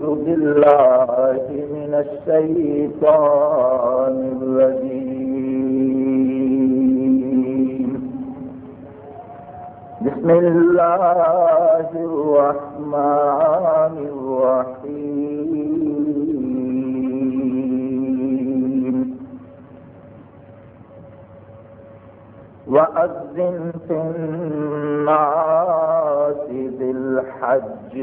بالله من الشيطان الرجيم. بسم الله الرحمن الرحيم. وأذن في الناس بالحج.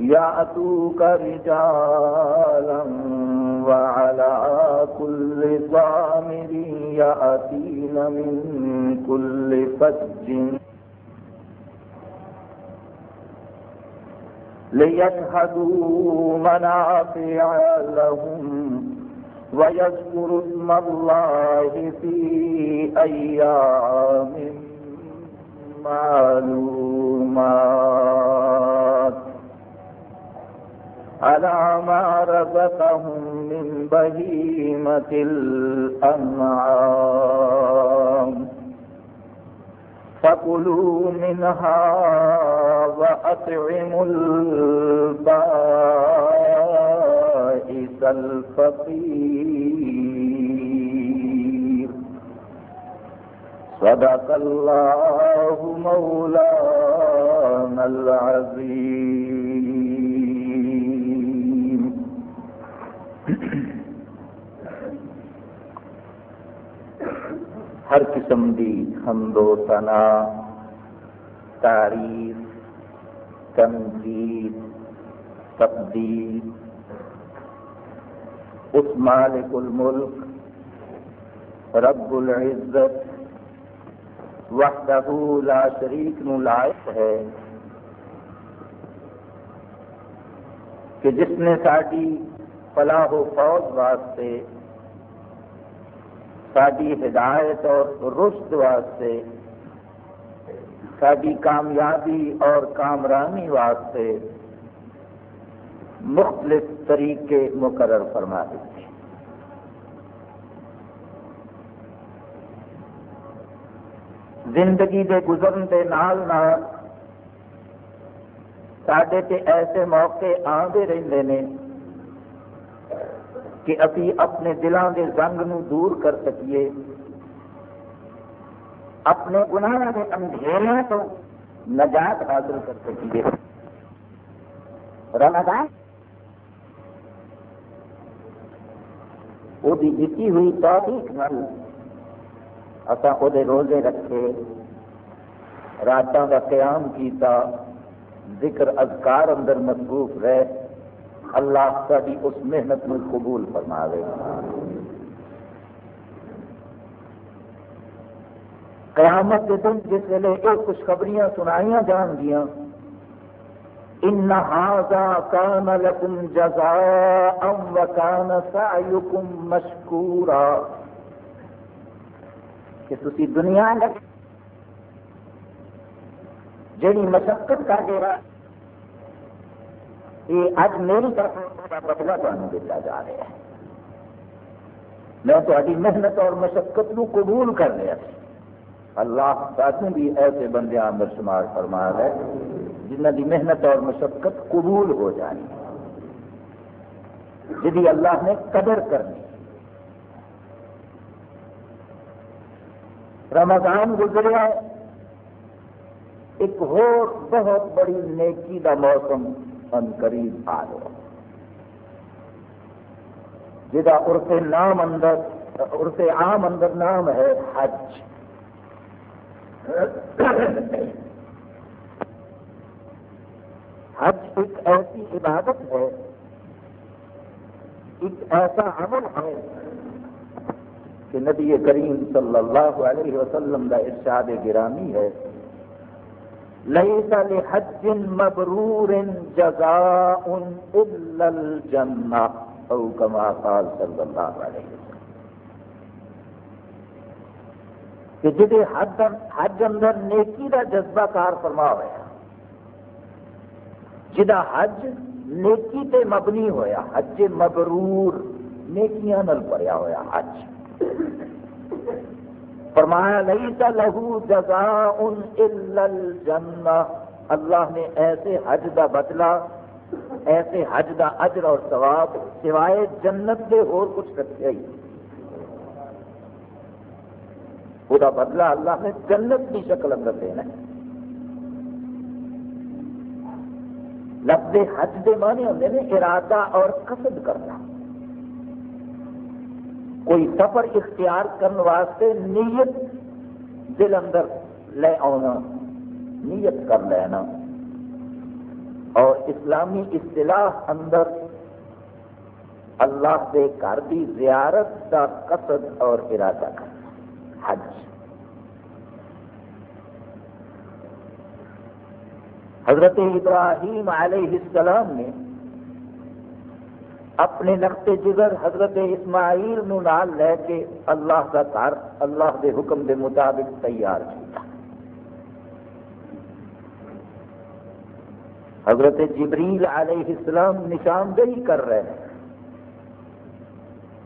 يأتوك رجالا وعلى كل ضامر يأتين من كل فج ليشهدوا منافع لهم ويذكروا اسم الله في أيام معلومات على ما رزقهم من بهيمة الأنعام. فكلوا منها وأطعموا البائس الفقير. صدق الله مولانا العظيم. ہر قسم دی حمد و ثنا، تعریف تنقید تقدیر اس مالک الملک، رب العزت، وحدہ لا شریک نو لائق ہے۔ کہ جس نے ساری فلاح و فوج واسطے ساری ہدایت اور رشد واسطے ساری کامیابی اور کامرانی واسطے مختلف طریقے مقرر فرما دیتے زندگی دے گزرن دے نال نال سڈے تے ایسے موقع آتے رہتے ہیں کہ ابھی اپنے دلوں کے زنگ نو دور کر سکیے۔ اپنے گناہ کے اندھیروں تو نجات حاصل کر سکیے۔ رمضان وہ دیتی ہوئی توفیق نال اصا وہ روزے رکھے راتوں کا قیام کیتا، ذکر اذکار اندر مصروف رہے۔ اللہ ساری اس محنت میں قبول فرما دے قیامت کے دن جس ویلے یہ خوشخبریاں سنائی جان گیا ان کان لکم جزاء وکان سعیکم مشکورا کہ تسی دنیا لگ جڑی مشقت کر دے رہا یہ اج میری طرف بدلا تمہیں دیتا جا رہا ہے میں تاری محنت اور مشقت نو قبول کر لیا۔ اللہ ساتھ بھی ایسے بندے اندر شمار فرما ہے جنہ کی محنت اور مشقت قبول ہو جانی جی اللہ نے قدر کرنی رمضان گزرا ایک اور بہت بڑی نیکی کا موسم ان قریب آ گیا جہاں عرف نام اندر، عرف عام اندر نام ہے حج۔ حج ایک ایسی عبادت ہے، ایک ایسا عمل ہے کہ نبی کریم صلی اللہ علیہ وسلم کا ارشاد گرامی ہے۔ ليس لحج مبرور جزاء إلا الجنة أو كما قال صلى الله عليه وسلم کہ جدے حج حج اندر نیکی دا جذبہ کار فرما ہوا جدا حج نیکی تے مبنی ہویا حج مبرور نیکیاں نل پڑیا ہویا حج فرمایا نہیں تھا لہو جزا الجنہ. اللہ نے ایسے حج کا بدلا ایسے حج دا اجر اور ثواب سوائے جنت دے اور کچھ رکھے ہی وہ بدلہ اللہ نے جنت کی شکل اندر دینا ہے۔ لفظ حج دے معنی ہوتے ہیں ارادہ اور قصد کرنا۔ کوئی سفر اختیار کرنے واسطے نیت دل اندر لے آنا، نیت کر لینا۔ اور اسلامی اصطلاح اندر اللہ کے گھر کی زیارت کا قصد اور ارادہ۔ کرنا حج۔ حضرت ابراہیم علیہ السلام نے اپنے نقط جگر حضرت اسماعیل نو نال لے کے اللہ کا گھر، اللہ کے حکم کے مطابق تیار کیا حضرت جبریل علیہ السلام نشاندہی کر رہے ہیں۔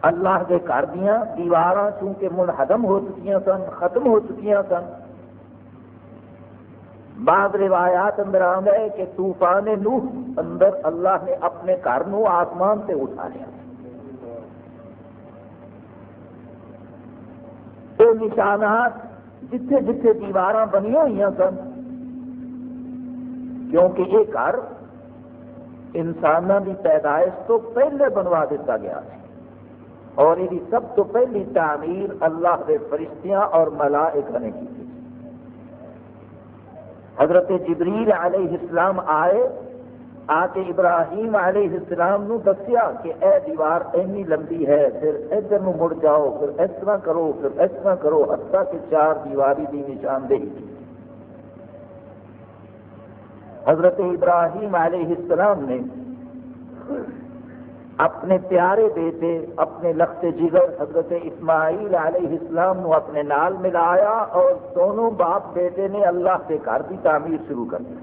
اللہ کے گھر دیا دیوار چونکہ منہدم ہو چکی سن، ختم ہو چکی سن۔ بعض روایات اندر آ کہ طوفان نوح اندر اللہ نے اپنے گھر نو آسمان سے اٹھا لیا۔ تو نشانات جتھے جتھے دیوار بنی ہوئی سن، کیونکہ یہ گھر انسانوں کی پیدائش تو پہلے بنوا دیتا گیا ہے۔ اور یہ سب تو پہلی تعمیر اللہ کے فرشتیاں اور ملائکہ نے کی حضرت جبریل علیہ السلام آئے آ کے ابراہیم علیہ السلام نو دسیا کہ اے دیوار اینی لمبی ہے، پھر ادھر نو مڑ جاؤ، پھر اس طرح کرو، پھر اس طرح کرو، حتیٰ کہ چار دیواری کی نشاندہی کی حضرت ابراہیم علیہ السلام نے اپنے پیارے بیٹے، اپنے لخت جگر حضرت اسماعیل علیہ السلام نو اپنے نال ملایا اور دونوں باپ بیٹے نے اللہ کے گھر کی تعمیر شروع کر دی۔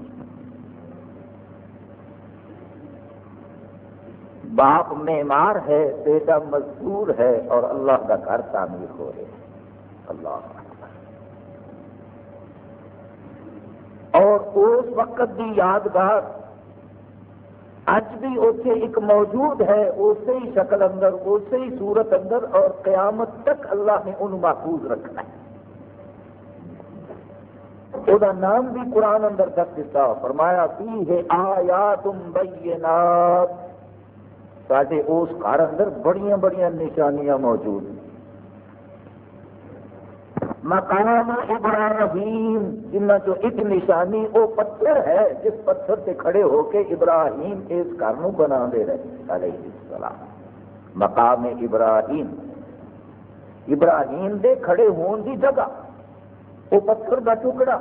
باپ معمار ہے، بیٹا مزدور ہے اور اللہ کا گھر تعمیر ہو رہے اللہ اور اس وقت کی یادگار اج بھی اتنے ایک موجود ہے اسی ہی شکل اندر اسی ہی صورت اندر اور قیامت تک اللہ نے انہوں محفوظ رکھنا ہے۔ وہ نام بھی قرآن اندر دس دیتا فرمایا پی ہے آیا تم بینات۔ سارے اس گھر اندر بڑی بڑی نشانیاں موجود ہیں۔ مقام ابراہیم جن جو ایک نشانی، وہ پتھر ہے، جس پتھر سے کھڑے ہو کے ابراہیم اس گھر بنا دے رہے علیہ السلام۔ مقام ابراہیم۔ ابراہیم دے کھڑے ہون دی جگہ، وہ پتھر کا ٹکڑا۔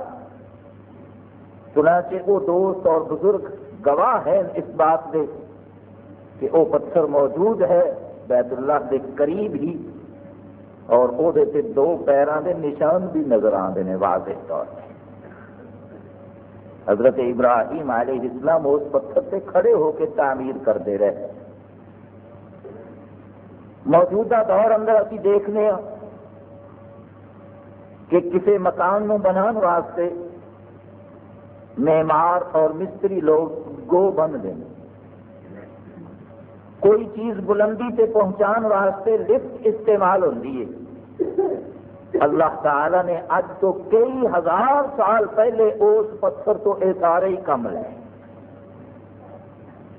چنانچہ وہ دوست اور بزرگ گواہ ہیں اس بات دے کہ وہ پتھر موجود ہے، بیت اللہ کے قریب ہی۔ اور وہ دو پیروں کے نشان بھی نظر آتے ہیں واضح طور پہ۔ حضرت ابراہیم علیہ السلام اس پتھر سے کھڑے ہو کے تعمیر کرتے رہے۔ موجودہ دور اندر ابھی دیکھنے ہاں کہ کسی مکان نو بنان واسطے معمار اور مستری لوگ گو بن دیں۔ کوئی چیز بلندی سے پہنچان واسطے لفٹ استعمال ہوتی ہے۔ اللہ تعالی نے اج تو کئی ہزار سال پہلے اس پتھر تو یہ سارے ہی کم لے.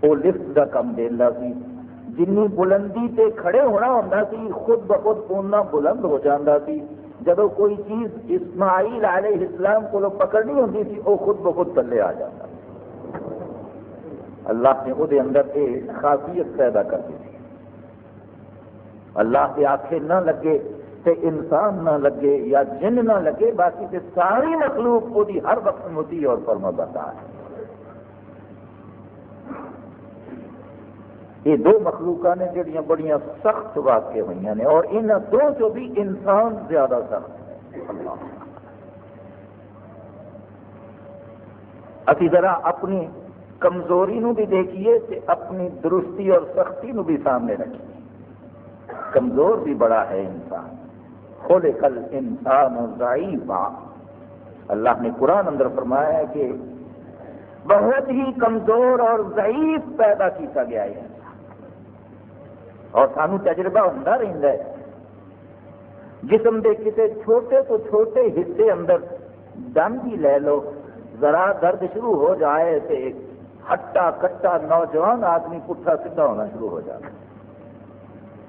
وہ لفٹ کا کم دینا سی. جن بلندی تے کھڑے ہونا ہوتا سی، خود بخود اُنہ بلند ہو جاتا سی. جب کوئی چیز اسماعیل علیہ السلام کو پکڑنی ہوتی سی وہ خود بخود تھلے آ جاتا اللہ نے وہ اندر ایک خاصیت پیدا کر دی اللہ کے آخے نہ لگے تے انسان نہ لگے یا جن نہ لگے، باقی تے ساری مخلوق وہ ہر وقت متی اور فرما بتا ہے۔ یہ دو مخلوق نے جڑیاں بڑی سخت واقع ہوئی نے اور ان دو جو بھی انسان زیادہ سخت ہے ابھی ذرا اپنی کمزوری نو بھی دیکھیے تے اپنی درستی اور سختی نو بھی سامنے رکھیے۔ کمزور بھی بڑا ہے انسان۔ خلق الانسان ضعیفا۔ اللہ نے قرآن اندر فرمایا ہے کہ بہت ہی کمزور اور ضعیف پیدا کیتا گیا ہے۔ اور سانو تجربہ ہوں رہتا ہے۔ جسم کے کسی چھوٹے تو چھوٹے حصے اندر دم بھی لے لو، ذرا درد شروع ہو جائے تو ایک ہٹا کٹا نوجوان آدمی پٹھا سیدھا ہونا شروع ہو جائے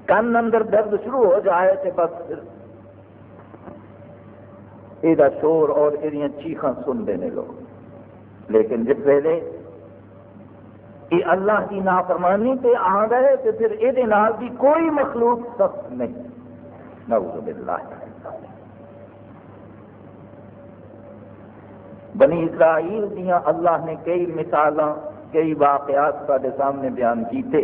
کن اندر درد شروع ہو جائے تو بس یہ شور اور یہ چیخاں سنتے ہیں لوگ۔ لیکن جس ویلے یہ اللہ کی نافرمانی پہ آ گئے تو پھر یہ بھی کوئی مخلوق سخت نہیں۔ نعوذ باللہ۔ بنی اسرائیل دیا اللہ نے کئی مثال کئی واقعات سارے سامنے بیان کیتے۔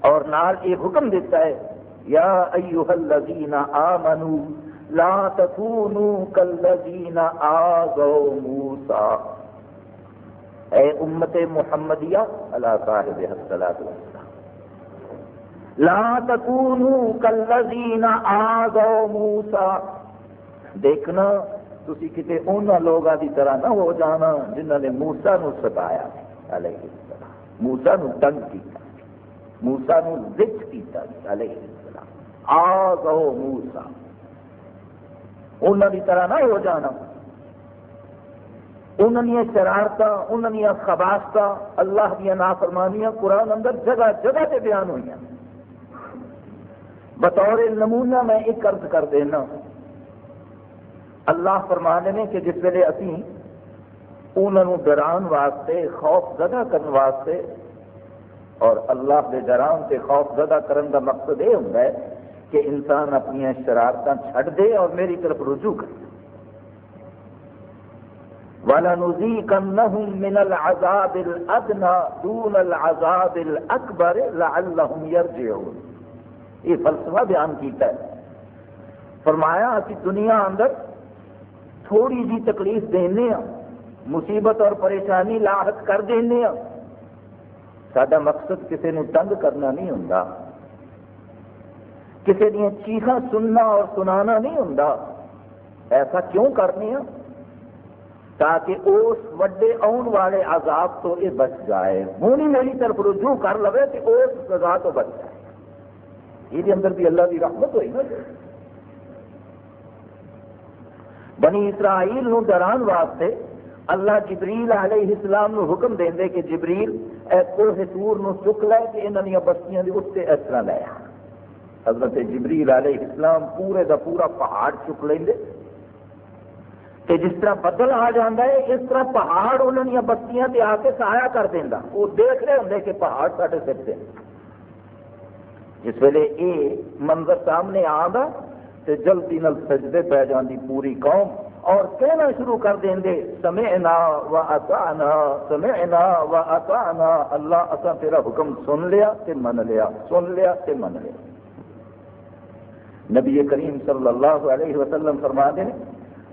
اور نال یہ حکم دیتا ہے، یا ایوہ الذین آمنوا لا تکونوا کالذین آذوا موسیٰ۔ اے امت محمدیہ اللہ صاحب الصلاۃ والسلام۔ لا تکونوا کالذین آذوا موسیٰ۔ دیکھنا، تسی کتے انہاں لوگاں دی طرح نہ ہو جانا جنہاں نے موسیٰ نو ستایا علیہ السلام۔ موسیٰ نو تنگ کیا موسا نو زد کیتا علیہ السلام۔ آ موسا انہوں کی طرح نہ ہو جانا۔ انہوں شرارت انہوں خباست اللہ دیا نافرمانیاں قرآن اندر جگہ جگہ سے بیان ہوئی بطور نمونہ میں ایک عرض کر دینا۔ اللہ فرمانے نے کہ جس ویلے ابھی انہوں ڈران واسطے، خوف زدہ کرنے واسطے، اور اللہ کے جرام سے خوف زدہ کرن کا مقصد یہ ہوں کہ انسان اپنی شرارت چھڈ دے اور میری طرف رجوع کرے وَلَنُذِيقَنَّهُم مِّنَ الْعَذَابِ الْأَدْنَى دُونَ الْعَذَابِ الْأَكْبَرِ لَعَلَّهُمْ يَرْجِعُونَ۔ یہ فلسفہ بیان کیتا ہے۔ فرمایا کہ دنیا اندر تھوڑی جی تکلیف دینے ہاں مصیبت اور پریشانی لاحق کر دینے ہاں۔ سڈا مقصد کسی نے تنگ کرنا نہیں ہوں کسی دیا چیخا سننا اور سنانا نہیں ہوں ایسا کیوں کرنے ہیں تاکہ اس وڈے آن والے عذاب تو یہ بچ جائے۔ ہوں ہی میری طرف رجوع کر لو تو اس سزا تو بچ جائے۔ یہ اندر بھی اللہ کی رحمت ہوئی نا۔ بنی اسرائیل نو ڈران واسطے اللہ جبریل علیہ السلام نو حکم دیں دے کہ جبریل اے کوہ تور نو چک لے کہ انہاں دی بستیاں دے اوتے اس طرح لے حضرت جبریل علیہ السلام پورے دا پورا پہاڑ چک لیندے۔ کہ جس طرح بدل آ جاتا ہے، اس طرح پہاڑ انہوں نے بستیاں تے آ کے سایہ کر دینا وہ دیکھ رہے ہوں کہ پہاڑ سارے سر سے جس ویلے یہ منظر سامنے آ جلدی نل سجدے پی جاندی پوری قوم۔ اور کہنا شروع کر دیں گے سمعنا و اطعنا، سمعنا و اطعنا۔ اللہ اسا تیرا حکم سن لیا تے من لیا، سن لیا تے من لیا۔ نبی کریم صلی اللہ علیہ وسلم فرما دے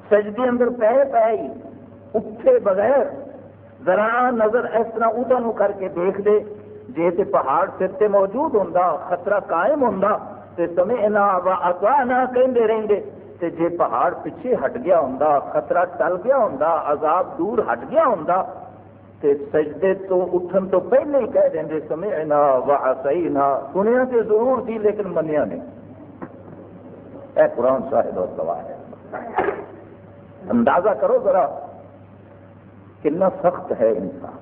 سجدے اندر پہ پہ ہی، اٹھے بغیر ذرا نظر اس طرح ادھر کر کے دیکھ دے جی تے پہاڑ سر تے موجود ہوں خطرہ قائم ہوں تے سمعنا و اطعنا کہندے رہندے، تے جے پہاڑ پیچھے ہٹ گیا ہوں خطرہ ٹل گیا ہوں عذاب دور ہٹ گیا ہوں تے سجدے تو اٹھن تو پہلے ہی کہہ دیں سمعنا وعصینا سنیا تے ضرور تھی لیکن منیا نہیں۔ اے قرآن صاحب اور گواہ ہے۔ اندازہ کرو ذرا کتنا سخت ہے انسان۔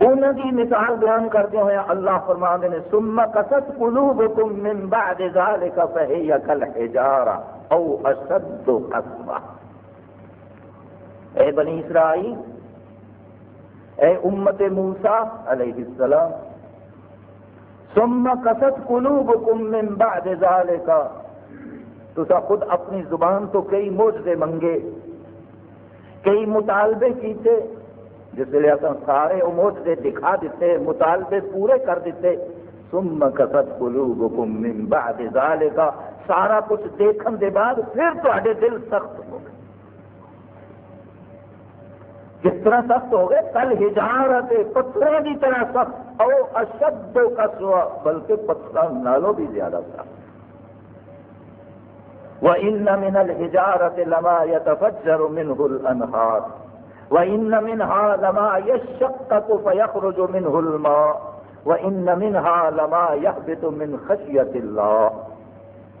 انہوں کی مثال بیان کرتے ہوئے اللہ فرما نے ثم قصد قلوبكم من بعد ذلك فهي كالحجارة او اشد قسوة اے بنی اسرائیل، اے امت موسیٰ علیہ السلام ثم قصد قلوبكم من بعد ذلك تو خود اپنی زبان تو کئی موجزے منگے، کئی مطالبے کیتے، جس ویلے اصل سارے اموج سے دکھا دیتے، مطالبے پورے کر دیتے۔ ثم کسد قلوبکم من بعد ذالک۔ سارا کچھ دیکھن دے بعد پھر تے دل سخت ہو گئے۔ کس طرح سخت ہو گئے، کل ہجارت پتھروں کی طرح سخت۔ او اشد کا سوا بلکہ پتھر نالوں بھی زیادہ سخت وَإِنَّ مِنَ الْحِجَارَةِ لَمَا يَتَفَجَّرُ مِنْهُ الْأَنْهَارِ۔ وَإِنَّ مِنْهَا لَمَا يَشَّقَّقُ فَيَخْرُجُ مِنْهُ الْمَاءُ۔ وَإِنَّ مِنْهَا لَمَا يَحْبِطُ مِنْ خَشْيَةِ اللَّهِ۔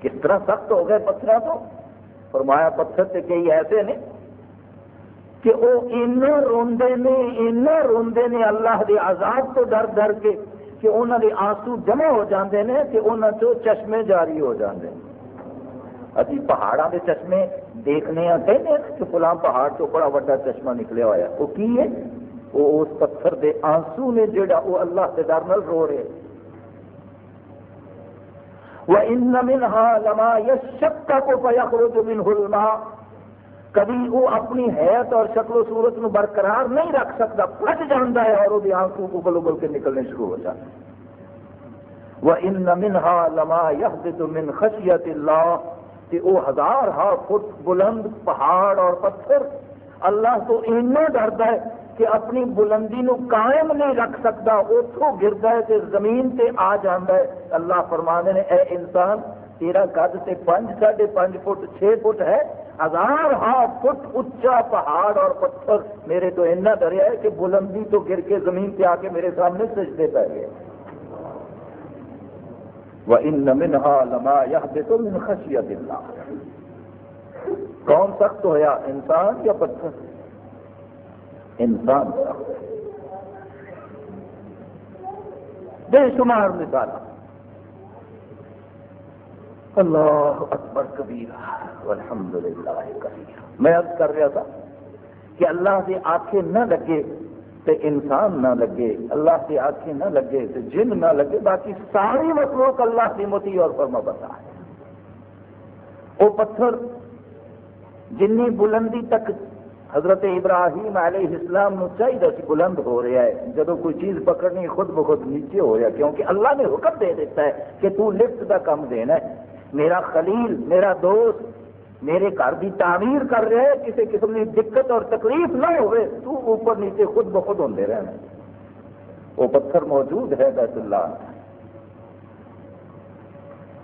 کس طرح سخت ہو گئے پتھر تو؟ فرمایا پتھر سے کئی ایسے نے کہ وہ اینا روندے نے اینا روندے نے اللہ دے عذاب تو ڈر ڈر کے کہ انہوں دے آنسو جمع ہو جاندے نے، کہ انہوں چو چشمے جاری ہو جاندے ہیں۔ ابھی پہاڑوں کے چشمے دیکھنے کہنے کہ فلاں پہاڑ تو بڑا بڑا چشمہ نکلیا ہوا ہے وہ کی ہے؟ وہ اس پتھر دے آنسو نے جڑا وہ اللہ کے در نل رو رہے۔ وَإِنَّ مِنْهَا لَمَا يَشَّقَّقُ فَيَخْرُجُ مِنْهُ الْمَاءُ۔ کبھی وہ اپنی حیت اور شکل و صورت نو برقرار نہیں رکھ سکتا، پھٹ جانا ہے اور وہ آنکھوں کو بل ابل کے نکلنے شروع ہو جاتے وَإِنَّ مِنْهَا لَمَا يَحْبِتُ مِنْ خَشْيَةِ اللَّهِ، کہ وہ ہزار ہا فٹ بلند پہاڑ اور پتھر، اللہ تو اینا ڈرتا ہے کہ اپنی بلندی نو قائم نہیں رکھ سکتا اتوں گرتا ہے کہ زمین تے آ جاتا ہے۔ اللہ فرمانے نے، اے انسان، تیرا قد سے پانچ ساڑھے پانچ فٹ، چھ فٹ ہے ہزار ہا فٹ اچا پہاڑ اور پتھر میرے تو اینا ڈریا ہے کہ بلندی تو گر کے زمین پہ آ کے میرے سامنے سجدے پہ گئے۔ وَإِنَّ مِنْهَا لَمَا يَحْبِتُ مِنْ خَشْيَةِ اللَّهِ۔ کون سخت ہویا انسان یا پتھر؟ انسان سخت۔ بے شمار مثال۔ اللہ اکبر کبیرہ والحمد للہ میں عرض کر رہا تھا کہ اللہ سے آنکھیں نہ لگے تے انسان نہ لگے، اللہ کی آنکھیں نہ لگے تے جن نہ لگے، باقی ساری مخلوق اللہ کی متی اور فرما بتا ہے۔ وہ پتھر جنی بلندی تک حضرت ابراہیم علیہ السلام نو چاہیے کہ بلند ہو رہا ہے جب کوئی چیز پکڑنی خود بخود نیچے ہو رہا کیونکہ اللہ نے حکم دے دیتا ہے کہ تو لفٹ کا کم دینا ہے۔ میرا خلیل، میرا دوست، میرے گھر کی تعمیر کر رہے کسی قسم کی دقت اور تکلیف نہ ہوئے۔ تو اوپر نیچے خود بخود ہوتے رہنا وہ پتھر موجود ہے بیت اللہ۔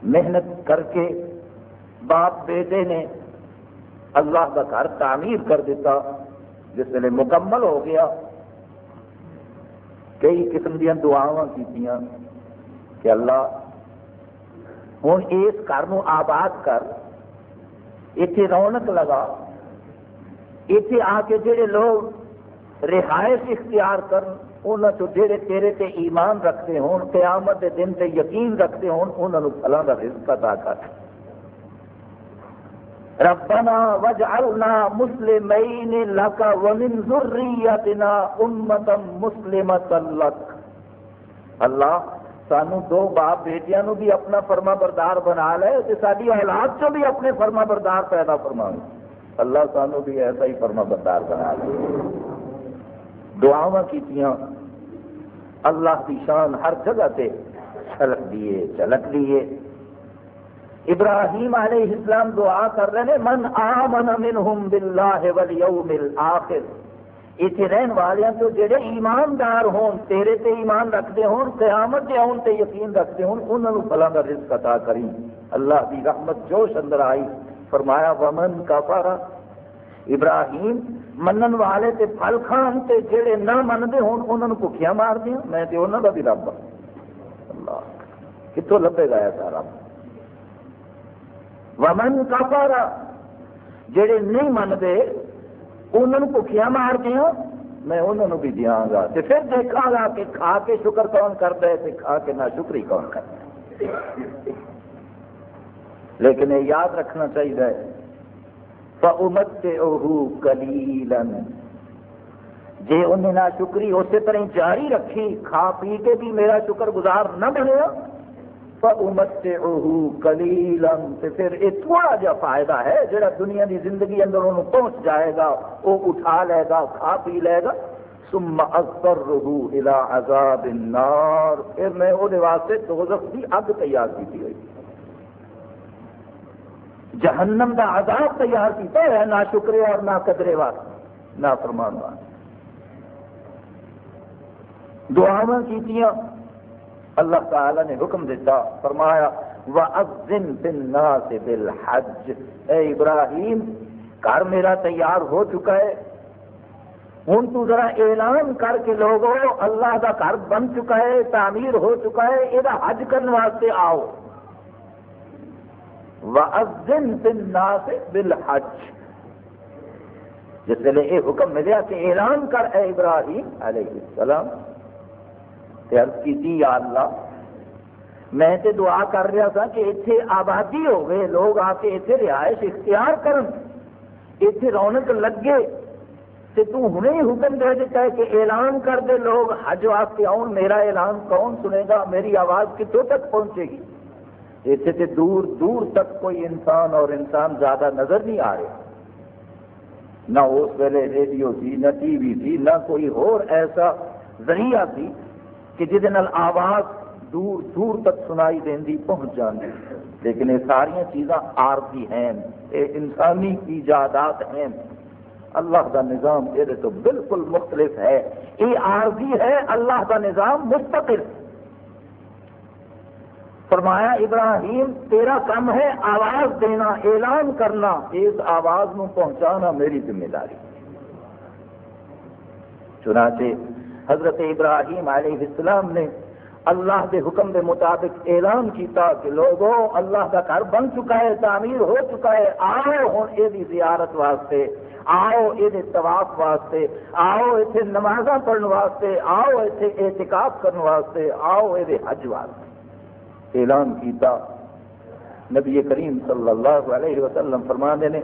محنت کر کے باپ بیٹے نے اللہ کا گھر تعمیر کر دیتا، جس ویلے مکمل ہو گیا۔ کئی قسم دیا دعا کی کہ اللہ ہوں اس گھر آباد کر اتنے رونق لگا اتنے آ کے جڑے لوگ رہائش اختیار کرن انہوں تو جڑے تیرے تے ایمان رکھتے ہون، قیامت دے دن تے یقین رکھتے ہون انہوں نے پھلاں دا رزق عطا کر۔ ربنا وجعلنا مسلمین لك ومن ذریتنا امتا مسلمتا لك اللہ سانو دو باپ بیٹیاں نو بھی اپنا فرما بردار بنا لے تو ساری اولاد چو بھی اپنے فرما بردار پیدا فرما اللہ سانو بھی ایسا ہی فرما بردار بنا لے۔ دعا کی اللہ کی شان ہر جگہ تے چھلک دیے چلک دیے ابراہیم علیہ السلام دعا کر رہے ہیں، من آمن منہم باللہ والیوم الاخر اتنے رہن والوں تو جڑے ایماندار ہون، تیرے تے ایمان رکھتے ہون، قیامت دے آن تے یقین رکھتے ہون انہوں نے فلاں کا رزق عطا کری اللہ کی رحمت جوش اندر آئی۔ فرمایا، ومن کفارا ابراہیم منن والے تے پھل کھان تے جڑے نہ منتے ہون انہوں نے بھوکیاں مار دیا میں تے انہوں کا بھی رب ہوں اللہ کتوں لبے گا ایسا رب؟ ومن کفارا جڑے نہیں منتے انہوں بھوکیاں مار دیا میں انہوں بھی دیا گا۔ تو پھر دیکھا گا کہ کھا کے شکر کون کرتا ہے تو کھا کے نہ شکری کون کرتا ہے۔ لیکن یہ یاد رکھنا چاہیے۔ فمت کلیلن جی انہیں نہ شکری اسی طرح جاری رکھی، کھا پی کے بھی میرا شکر گزار نہ بنیا پھر یہ تھوڑا جا فائدہ ہے، جڑا دنیا کی زندگی اندر انہوں پہنچ جائے گا، وہ اٹھا لے گا، کھا پی لے گا۔ ثم اضطره الى عذاب النار۔ پھر میں وہ واسطے دوزخ کی اگ تیار کی ہوئی۔ جہنم کا عذاب تیار کیتا ہے، نہ شکرے اور نہ قدرے واسطے نہ فرمان واسطے دعاواں کیتیاں اللہ تعالی نے حکم دیتا، فرمایا، وَأَذِّن فِي النَّاسِ بِالْحَجِّ۔ اے ابراہیم گھر میرا تیار ہو چکا ہے۔ ہوں تو ذرا اعلان کر کے لوگوں اللہ کا گھر بن چکا ہے، تعمیر ہو چکا ہے، یہ حج کرنے واسطے آؤ۔ وَأَذِّن فِي النَّاسِ بِالْحَجِّ۔ جس ویلے یہ حکم ملیا کہ اعلان کر، اے ابراہیم علیہ السلام۔ عرض کی یا اللہ۔ میں تے دعا کر رہا تھا کہ اتنے آبادی ہو گئے لوگ آ کے اتنے رہائش اختیار کرن۔ اتنے رونق لگے۔ تے تو ہنے ہی حکم دے دیتا ہے کہ اعلان کر دے، لوگ حج واسطے آؤں میرا اعلان کون سنے گا؟ میری آواز کتوں تک پہنچے گی؟ اتنے تے دور دور تک کوئی انسان اور انسان زیادہ نظر نہیں آ رہے۔ نہ اس ویلے ریڈیو تھی، نہ ٹی وی تھی، نہ کوئی اور ایسا ذریعہ تھی کہ جہد آواز دور دور تک سنائی دینی پہنچ جاتی لیکن یہ ساری چیزاں آرتی ہیں، یہ انسانی ایجادات ہیں۔ اللہ کا نظام یہ تو بالکل مختلف ہے۔ یہ عارضی ہے اللہ کا نظام مستقل۔ فرمایا، ابراہیم، تیرا کم ہے، آواز دینا، اعلان کرنا، اس آواز نو پہنچانا میری ذمہ داری۔ چنانچہ حضرت ابراہیم علیہ السلام نے اللہ کے حکم کے مطابق اعلان کیتا کہ لوگوں، اللہ کا گھر بن چکا ہے، تعمیر ہو چکا ہے، آؤ ہوں یہ زیارت واسطے، آؤ یہ طواف واسطے، آؤ اتنے نماز پڑھنے واسطے، آؤ اتنے احتکاب کرنے واسطے، آؤ یہ حج واسطے۔ اعلان کیتا۔ نبی کریم صلی اللہ علیہ وسلم فرما نے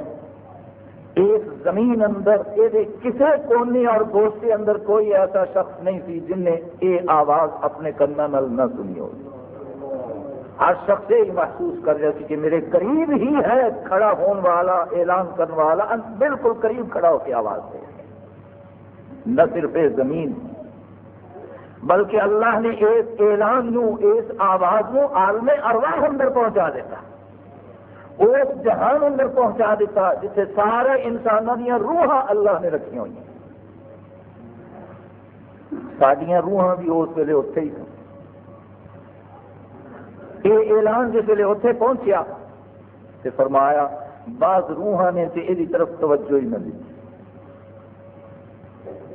اس زمین اندر یہ کسی کونے اور گوشت کے اندر کوئی ایسا شخص نہیں تھی جن نے یہ آواز اپنے کنا نہ سنی ہو۔ ہر شخص یہ محسوس کر رہا کہ میرے قریب ہی ہے کھڑا ہونے والا، اعلان کرنے والا بالکل قریب کھڑا ہو کے آواز دے نہ صرف زمین، بلکہ اللہ نے اس اعلان نو اس آواز نو عالم ارواح اندر پہنچا دیتا۔ اس جہان اندر پہنچا دیتا جسے سارے انسانوں دیا روحاں اللہ نے رکھی ہوئی سڈیا روحاں بھی اس ویلے اتے ہی یہ اعلان جس ویلے اتنے پہنچیا تو فرمایا، بعض روحاں نے تو یہ طرف توجہ ہی نہ دی۔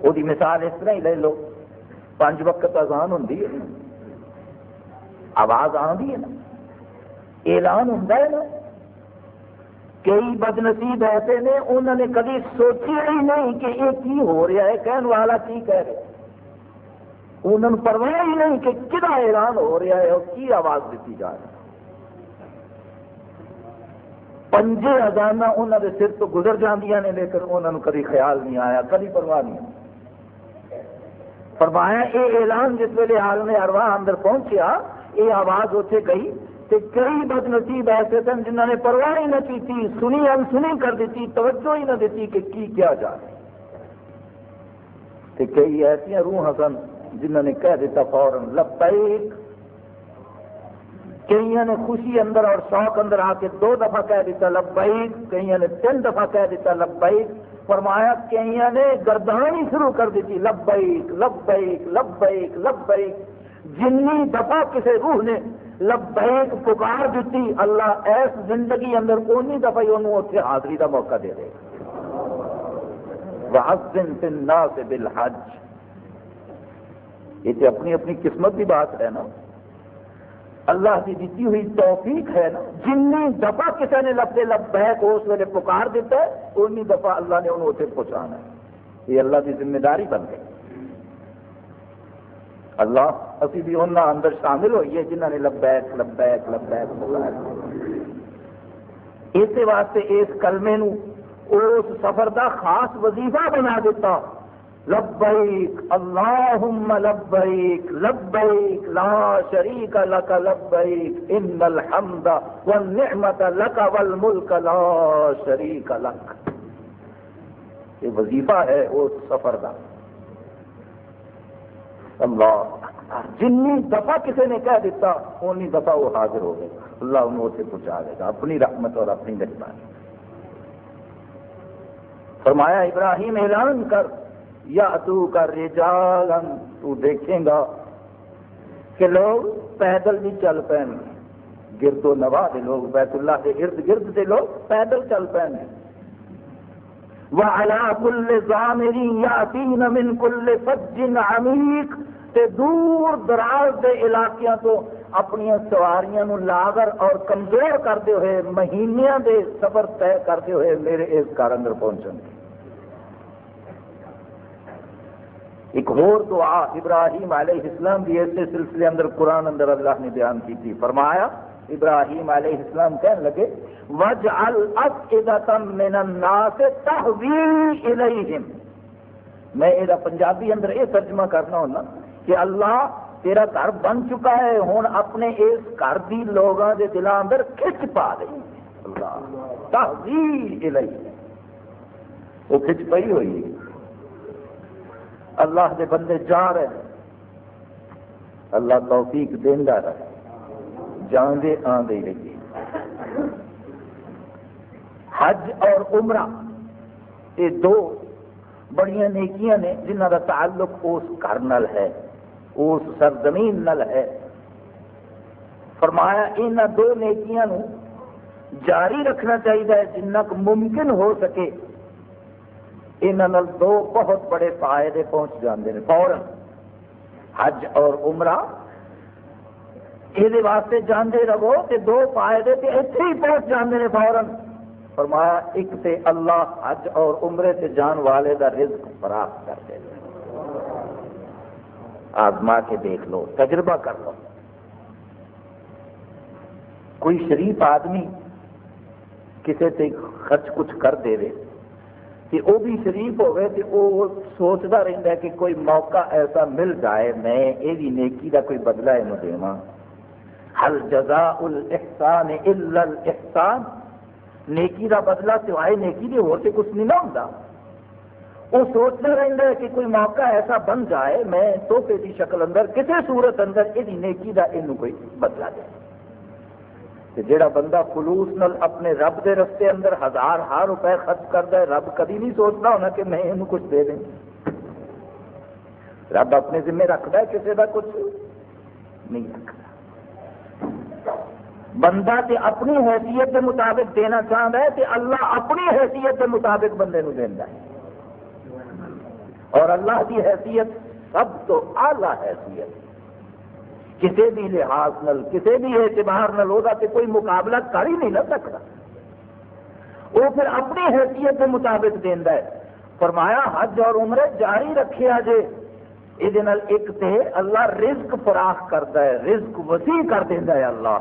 وہ مثال اس طرح ہی لے لو۔ پانچ وقت اذان ہوں آواز آتی ہے نا۔ اعلان ہوں نا۔ کئی بد نصیب ایسے نے، انہوں نے کبھی سوچا ہی نہیں کہ یہ کی ہو رہا ہے، کہنے والا کی کہہ رہے انہوں نے پرواہ ہی نہیں کہ کدا اعلان ہو رہا ہے اور کی آواز دیتی جا رہی پنجے ازانا انہوں نے سر تو گزر جاندیاں نے، لیکن انہوں نے کبھی خیال نہیں آیا، کبھی پرواہ نہیں فرمایا، یہ اعلان جس ویلے حال میں ارواح اندر پہنچیا، یہ آواز اتنے گئی تے کئی بد نصیب ایسے سن جنہوں نے پرواہ ہی نہ کی تھی، سنی انسنی کر دیتی، توجہ ہی نہ دیتی کہ کی کیا جا تے کئی ایسا روح سن جنہوں نے کہہ دیتا فوراً، لبیک۔ کئی نے خوشی اندر اور شوق اندر آ کے دو دفعہ کہہ دیتا، لبیک۔ کئی نے تین دفعہ کہہ دیتا، لبیک۔ فرمایا کئی نے گردانی شروع کر دیتی، لبیک لبیک لبیک لبیک۔ جنی دفعہ کسی روح نے لبیک پکار دیتی، اللہ ایس زندگی اندر اونی دفعہ انہوں اتنے حاضری کا موقع دے دے۔ وَعَزِّن فِي النَّاسِ بِالْحَجِّ۔ یہ اپنی اپنی قسمت کی بات ہے نا۔ اللہ کی دیتی ہوئی توفیق ہے نا۔ جن دفعہ کسی نے لفظ لبیک اس ویلے پکار دیتا ہے، اونی دفعہ اللہ نے انہوں اتنے پہنچانا ہے۔ یہ اللہ کی ذمہ داری بن گئی۔ اللہ، اسی بھی انہوں اندر شامل ہوئیے جنہوں نے لبیک لبیک لبیک بلایا اس واسطے اس کلمے نو اس سفر دا خاص وظیفہ بنا دیتا۔ لبیک، اللہم لبیک لبیک، لا شریک لک لبیک، ان الحمد والنعمت لک والملک لا شریک لک۔ یہ وظیفہ ہے اس سفر دا۔ اللہ۔ جن دفعہ کسی نے کہہ دیتا اونی دفعہ وہ حاضر ہو گئے۔ اللہ انہوں اسے پہنچا دے گا، اپنی رحمت اور اپنی مہربانی فرمایا، ابراہیم، اعلان کر۔ یا تو کر رجالن تو دیکھیں گا کہ لوگ پیدل بھی چل پے گرد و نوا دے لوگ، بیت اللہ کے ارد گرد سے لوگ پیدل چل پے وعلى كل ضامر ياتين من كل فج عميق۔ تے دور دراز دے علاقیاں تو اپنی سواریاں نو لاغر اور کمزور کرتے ہوئے مہینیاں دے سفر طے کرتے ہوئے میرے اس گھر اندر پہنچن گے ایک اور دعا ابراہیم علیہ السلام کی ایسے سلسلے اندر قرآن اندر اللہ نے بیان کی تھی۔ فرمایا، ابراہیم علیہ السلام کہنے لگے وجعل افئدۃ من الناس تهوی الیہم میں یہ پنجابی اندر یہ ترجمہ کرنا ہونا کہ اللہ تیرا گھر بن چکا ہے، ہوں اپنے اس گھر کی لوگوں کے دلوں اندر کھچ پا دے اللہ وہ کھچ پئی ہوئی۔ اللہ کے بندے جا رہے ہیں۔ اللہ توفیق دینا رہے۔ جانے آدھے رہیے۔ حج اور عمرہ، یہ دو بڑی نیکیاں نے جنہ کا تعلق اس گھر ہے۔ اس سرزمین نل ہے۔ فرمایا ان دو نیکیاں نو جاری رکھنا چاہیے جنہ ممکن ہو سکے۔ یہاں دو بہت بڑے فائدے پہنچ جاتے ہیں فوراً حج اور عمرہ۔ یہ واسطے جانے رہو کہ دو فائدے تے اتنے ہی پہنچ جاتے ہیں فوراً۔ فرمایا، ایک تے اللہ حج اور عمرے سے جان والے کا رزق فراخ کر دے آزما کے دیکھ لو، تجربہ کر لو۔ کوئی شریف آدمی کسی سے خرچ کچھ کر دے رہے کہ وہ بھی شریف ہوئے تو وہ سوچتا رہتا ہے کہ کوئی موقع ایسا مل جائے، میں یہ بھی نیکی کا کوئی بدلا یہ دوا حل جزا الاحسان الا الاحسان، نیکی کا بدلا سوائے نیکی دے ہو کچھ نہیں نہ ہوتا وہ سوچتا رہتا ہے کہ کوئی موقع ایسا بن جائے، میں توحفے کی شکل اندر، کسی صورت اندر یہ نیکی کا یہ کوئی بدلا دے۔ کہ جڑا بندہ خلوص نل اپنے رب دے رستے اندر ہزار ہار روپے خرچ کرتا ہے، رب کبھی نہیں سوچتا ہونا کہ میں یہ کچھ دے دیں۔ رب اپنے ذمہ رکھتا ہے، کسی کا کچھ نہیں رکھتا بندہ تے اپنی حیثیت کے مطابق دینا چاہتا ہے کہ اللہ اپنی حیثیت کے مطابق بندے نو دینا ہے۔ اور اللہ کی حیثیت سب تو اعلیٰ حیثیت۔ کسی بھی لحاظ نل کسی بھی اعتبار نل ہوگا کہ کوئی مقابلہ کر ہی نہیں نہ سکتا۔ وہ پھر اپنی حیثیت کے مطابق دینا ہے۔ فرمایا، حج اور عمرے جاری رکھے جے یہ ایک تے اللہ رزق فراخ کرتا ہے، رزق وسیع کر دینا ہے اللہ۔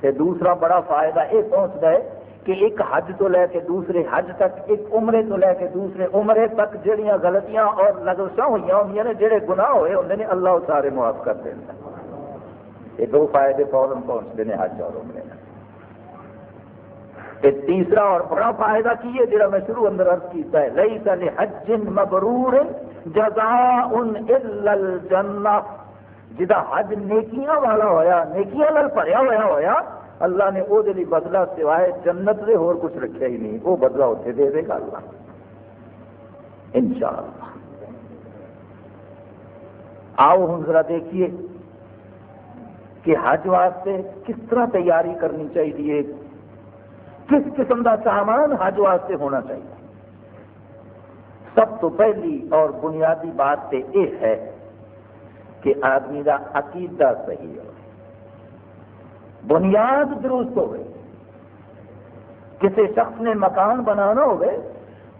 تے دوسرا بڑا فائدہ یہ پہنچتا ہے کہ ایک حج تو لے کے دوسرے حج تک، ایک عمرے تو لے کے دوسرے عمرے تک جہاں غلطیاں اور لگوشاں ہوئی ہوئی نے جہے گناہ ہوئے، انہوں نے اللہ سارے معاف کر دینا۔ یہ دو فائدے فوراً پہنچتے ہیں حج اور عمرے۔ تیسرا اور بڑا فائدہ کی ہے، جڑا میں شروع اندر عرض کیتا ہے لئی سن حج مبرور جزا ان الجنہ جدا حج نیکیاں والا ہویا، نیکیاں نال بھریا ہوا ہویا اللہ نے وہ دلی بدلا سوائے جنت سے ہور کچھ رکھا ہی نہیں، وہ بدلا اتنے دے دے گا اللہ۔ انشاءاللہ۔ آؤ ہوں ذرا دیکھیے کہ حج واسطے کس طرح تیاری کرنی چاہیے۔ کس قسم کا سامان حج واسطے ہونا چاہیے۔ سب تو پہلی اور بنیادی بات تو یہ ہے کہ آدمی کا عقیدہ صحیح ہو بنیاد درست ہو کسی شخص نے مکان بنانا ہوگے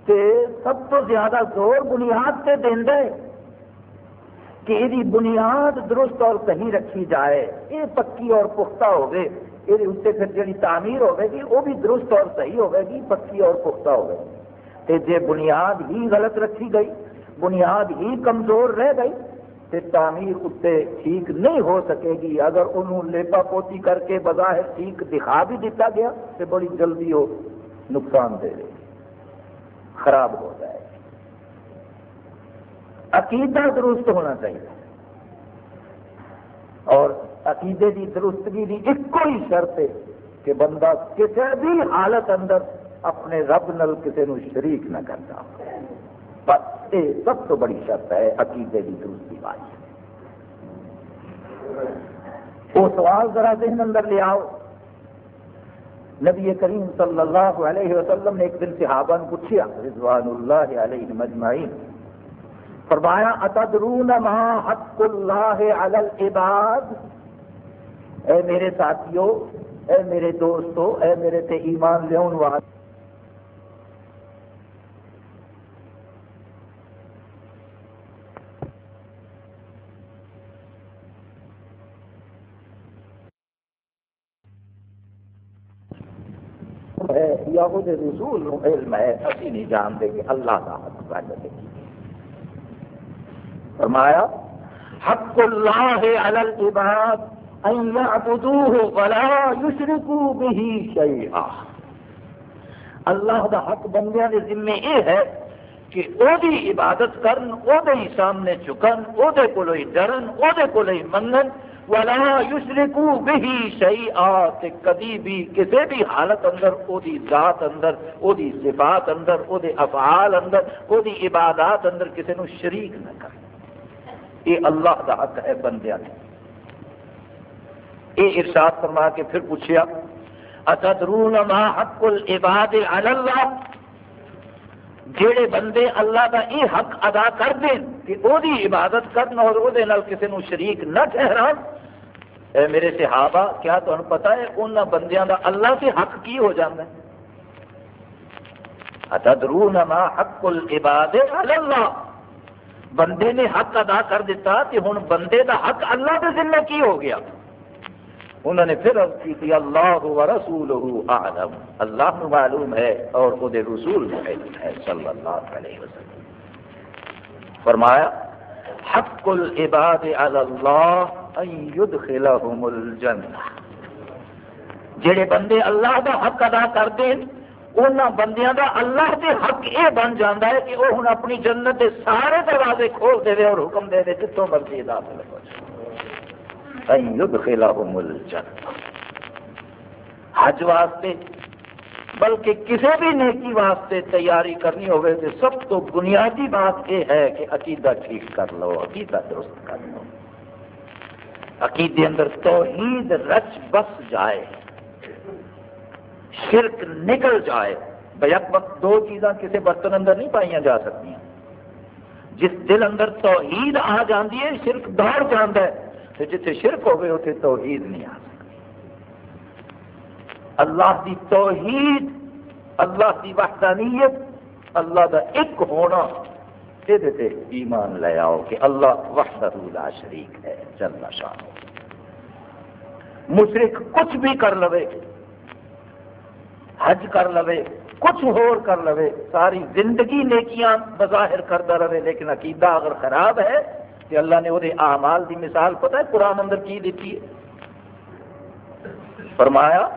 تو سب تو زیادہ زور بنیاد سے دینا ہے کہ یہ بنیاد درست اور صحیح رکھی جائے۔ یہ پکی اور پختہ ہوگی یہ پھر جی تعمیر ہوگی گی، وہ بھی درست اور صحیح ہوگی گی، پکی اور پختہ ہوگی تے جے بنیاد ہی غلط رکھی گئی، بنیاد ہی کمزور رہ گئی تعمیر اتنے ٹھیک نہیں ہو سکے گی۔ اگر انہوں لیپا پوتی کر کے بظاہر ٹھیک دکھا بھی دیتا گیا تو بڑی جلدی وہ نقصان دے دے خراب ہو جائے عقیدہ درست ہونا چاہیے۔ اور عقیدے کی درستگی کی ایک ہی شرط ہے کہ بندہ کسی بھی حالت اندر اپنے رب نل کسی شریک نہ کرتا بس یہ سب تو بڑی شرط ہے عقیدے کی درستی والی۔ وہ سوال ذرا ذہن اندر لے آؤ۔ نبی کریم صلی اللہ علیہ وسلم نے ایک دن صحابہ نے پوچھا رضوان اللہ علیہ مجمعین فرمایا، اتدرون ما حق اللہ علی العباد؟ اے میرے ساتھیوں اے میرے دوستو، اے میرے تے ایمان لیون والے ہے یا وہ رسول علم ہے، اسی نہیں جانتے کہ اللہ کا حق پہلے فرمایا، حق اللہ علی العباد ان یعبدوه ولا یشرکوا به شیئا۔ اللہ دا حق بندیاں دے ذمے یہ ہے کہ او دی عبادت کرن او دے سامنے چکن او دے کولو ہی ڈرن او دے کولو ہی منگن۔ ولا یشرکو به شیئا، تے کدی بھی کسی بھی حالت اندر او دی ذات اندر او دی صفات اندر او دے افعال اندر او دی عبادات اندر کسی نو شریک نہ کر یہ اللہ دا حق ہے بندیاں نے یہ ارشاد فرما کے پھر پوچھیا، اتدرون ما حق العباد علی اللہ؟ جڑے بندے اللہ کا یہ حق ادا کر دیں کہ وہ عبادت کرن اور وہ کسی نو شریک نہ ٹھہران اے میرے صحابہ، کیا تمہیں پتا ہے ان بندیاں دا اللہ سے حق کی ہو جاتا ہے؟ اتدرون ما حق العباد علی اللہ؟ بندے نے حق ادا کر دیتا کہ ہوں بندے دا حق اللہ کے ذمہ کی ہو گیا۔ انہوں نے پھر عرض کی تھی اللہ و رسول اعلم۔ اللہ معلوم ہے اور وہ رسول علم ہے، صلی اللہ علیہ وسلم۔ فرمایا، حق العباد علی اللہ جڑے بندے اللہ دا حق ادا کرتے ان بندیاں دا اللہ دے حق یہ بن جاتا ہے کہ وہ ہوں اپنی جنت کے سارے دروازے کھول دے اور حکم دے دے جتوں مرضی داخل ہو حج واسطے، بلکہ کسی بھی نیکی واسطے تیاری کرنی ہوئے تو سب تو بنیادی بات یہ ہے کہ عقیدہ ٹھیک کر لو، عقیدہ درست کر لو۔ عقیدے اندر توحید رچ بس جائے، شرک نکل جائے۔ بیک وقت دو چیزاں کسی برتن اندر نہیں پائی جا سکتی جس دل اندر توحید آ جاتی ہے، شرک دوڑ جانا ہے، تو جتنے شرک ہوگی اتنے توحید نہیں آ سکتی۔ اللہ دی توحید، اللہ دی وحدانیت، اللہ دا ایک ہونا یہ ایمان لے آؤ کہ اللہ وحدہ لا شریک ہے چلنا شاہ مشرق کچھ بھی کر لو حج کر لو کچھ ہور کر لو ساری زندگی نیکیاں بظاہر کرتا رہے، لیکن عقیدہ اگر خراب ہے تو اللہ نے وہ اعمال دی مثال، پتہ ہے قرآن اندر کی دیتی ہے؟ فرمایا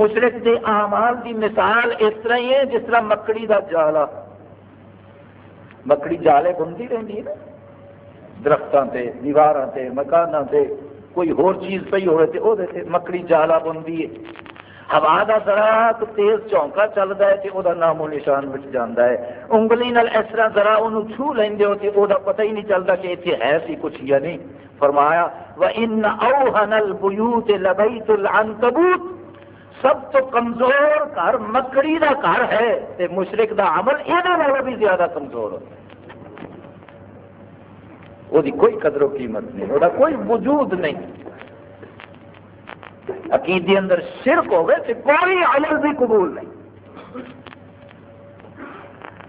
مشرق دے اعمال دی مثال اس طرح ہی ہے جس طرح مکڑی دا جالا۔ مکڑی جالے بنتی رہتی ہے نا؟ درختوں سے دیوار سے مکانوں سے کوئی ہور چیز پی ہوئے تو وہ مکڑی جالا بنتی ہے۔ ہوا کا ذرا تیز چونکا چلتا ہے تو وہ نام و نشان بچ جاتا ہے۔ انگلی نال اس طرح ذرا وہ چھو لیں ہو تو وہ پتہ ہی نہیں چلتا کہ اتنے ہے سی کچھ یا نہیں۔ فرمایا، وَإِنَّ أَوْهَنَ الْبُيُوتِ لَبَيْتُ الْعَنْكَبُوتِ سب تو کمزور گھر مکڑی کا گھر ہے تے مشرق دا عمل یہ بھی زیادہ کمزور ہوتا ہے۔ وہ کوئی قدر و قیمت نہیں وہ کوئی وجود نہیں عقیدے اندر شرک ہوگئے تو کوئی عمل بھی قبول نہیں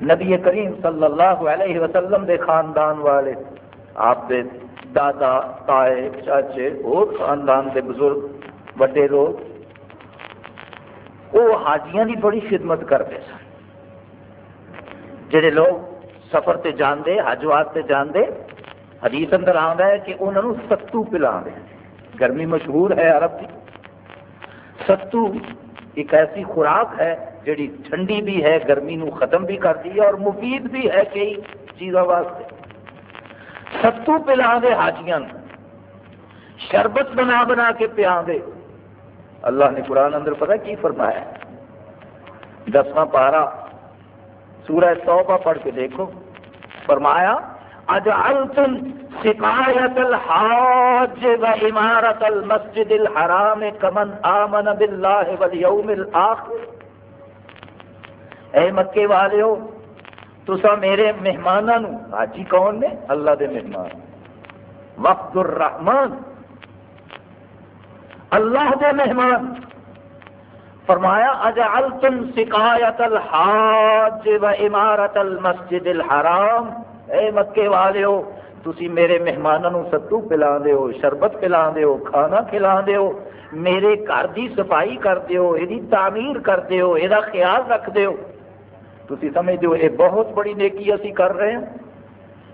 نبی کریم صلی اللہ علیہ وسلم دے خاندان والے آپ دے دادا تائے چاچے اور خاندان دے بزرگ بڑے لوگ وہ حاجیاں کی بڑی خدمت کرتے سن جڑے لوگ سفر سے جانے حج واسطے جانے حدیث اندر آتا ہے کہ انہوں نے ستو پلا گرمی مشہور ہے عرب کی ستو ایک ایسی خوراک ہے جڑی ٹھنڈی بھی ہے، گرمی نو ختم بھی کرتی ہے اور مفید بھی ہے کئی چیزوں واسطے۔ ستو پلا دے حاجیاں شربت بنا بنا کے پیا دے اللہ نے قرآن اندر پتہ کی فرمایا دسواں پارا سورہ توبہ پڑھ کے دیکھو۔ فرمایا اجعلتم سقایت الحاج و عمارت المسجد الحرام کمن آمن باللہ والیوم الاخر اے مکے والے ہو تسا میرے مہمانوں حاجی کون نے؟ اللہ دے مہمان۔ وقت الرحمان اللہ دے مہمان۔ فرمایا اجعلتم سقایت الحاج و عمارت المسجد الحرام اے مکے والے ہو تسی میرے مہمانوں ستو پلا دیو، شربت پلا دیو، کھانا کھلا دیو، میرے گھر دی صفائی کر دیو یہ تعمیر کر دیو یہ خیال رکھ دیو۔ تسی سمجھ دیو یہ بہت بڑی نیکی اسی کر رہے ہیں۔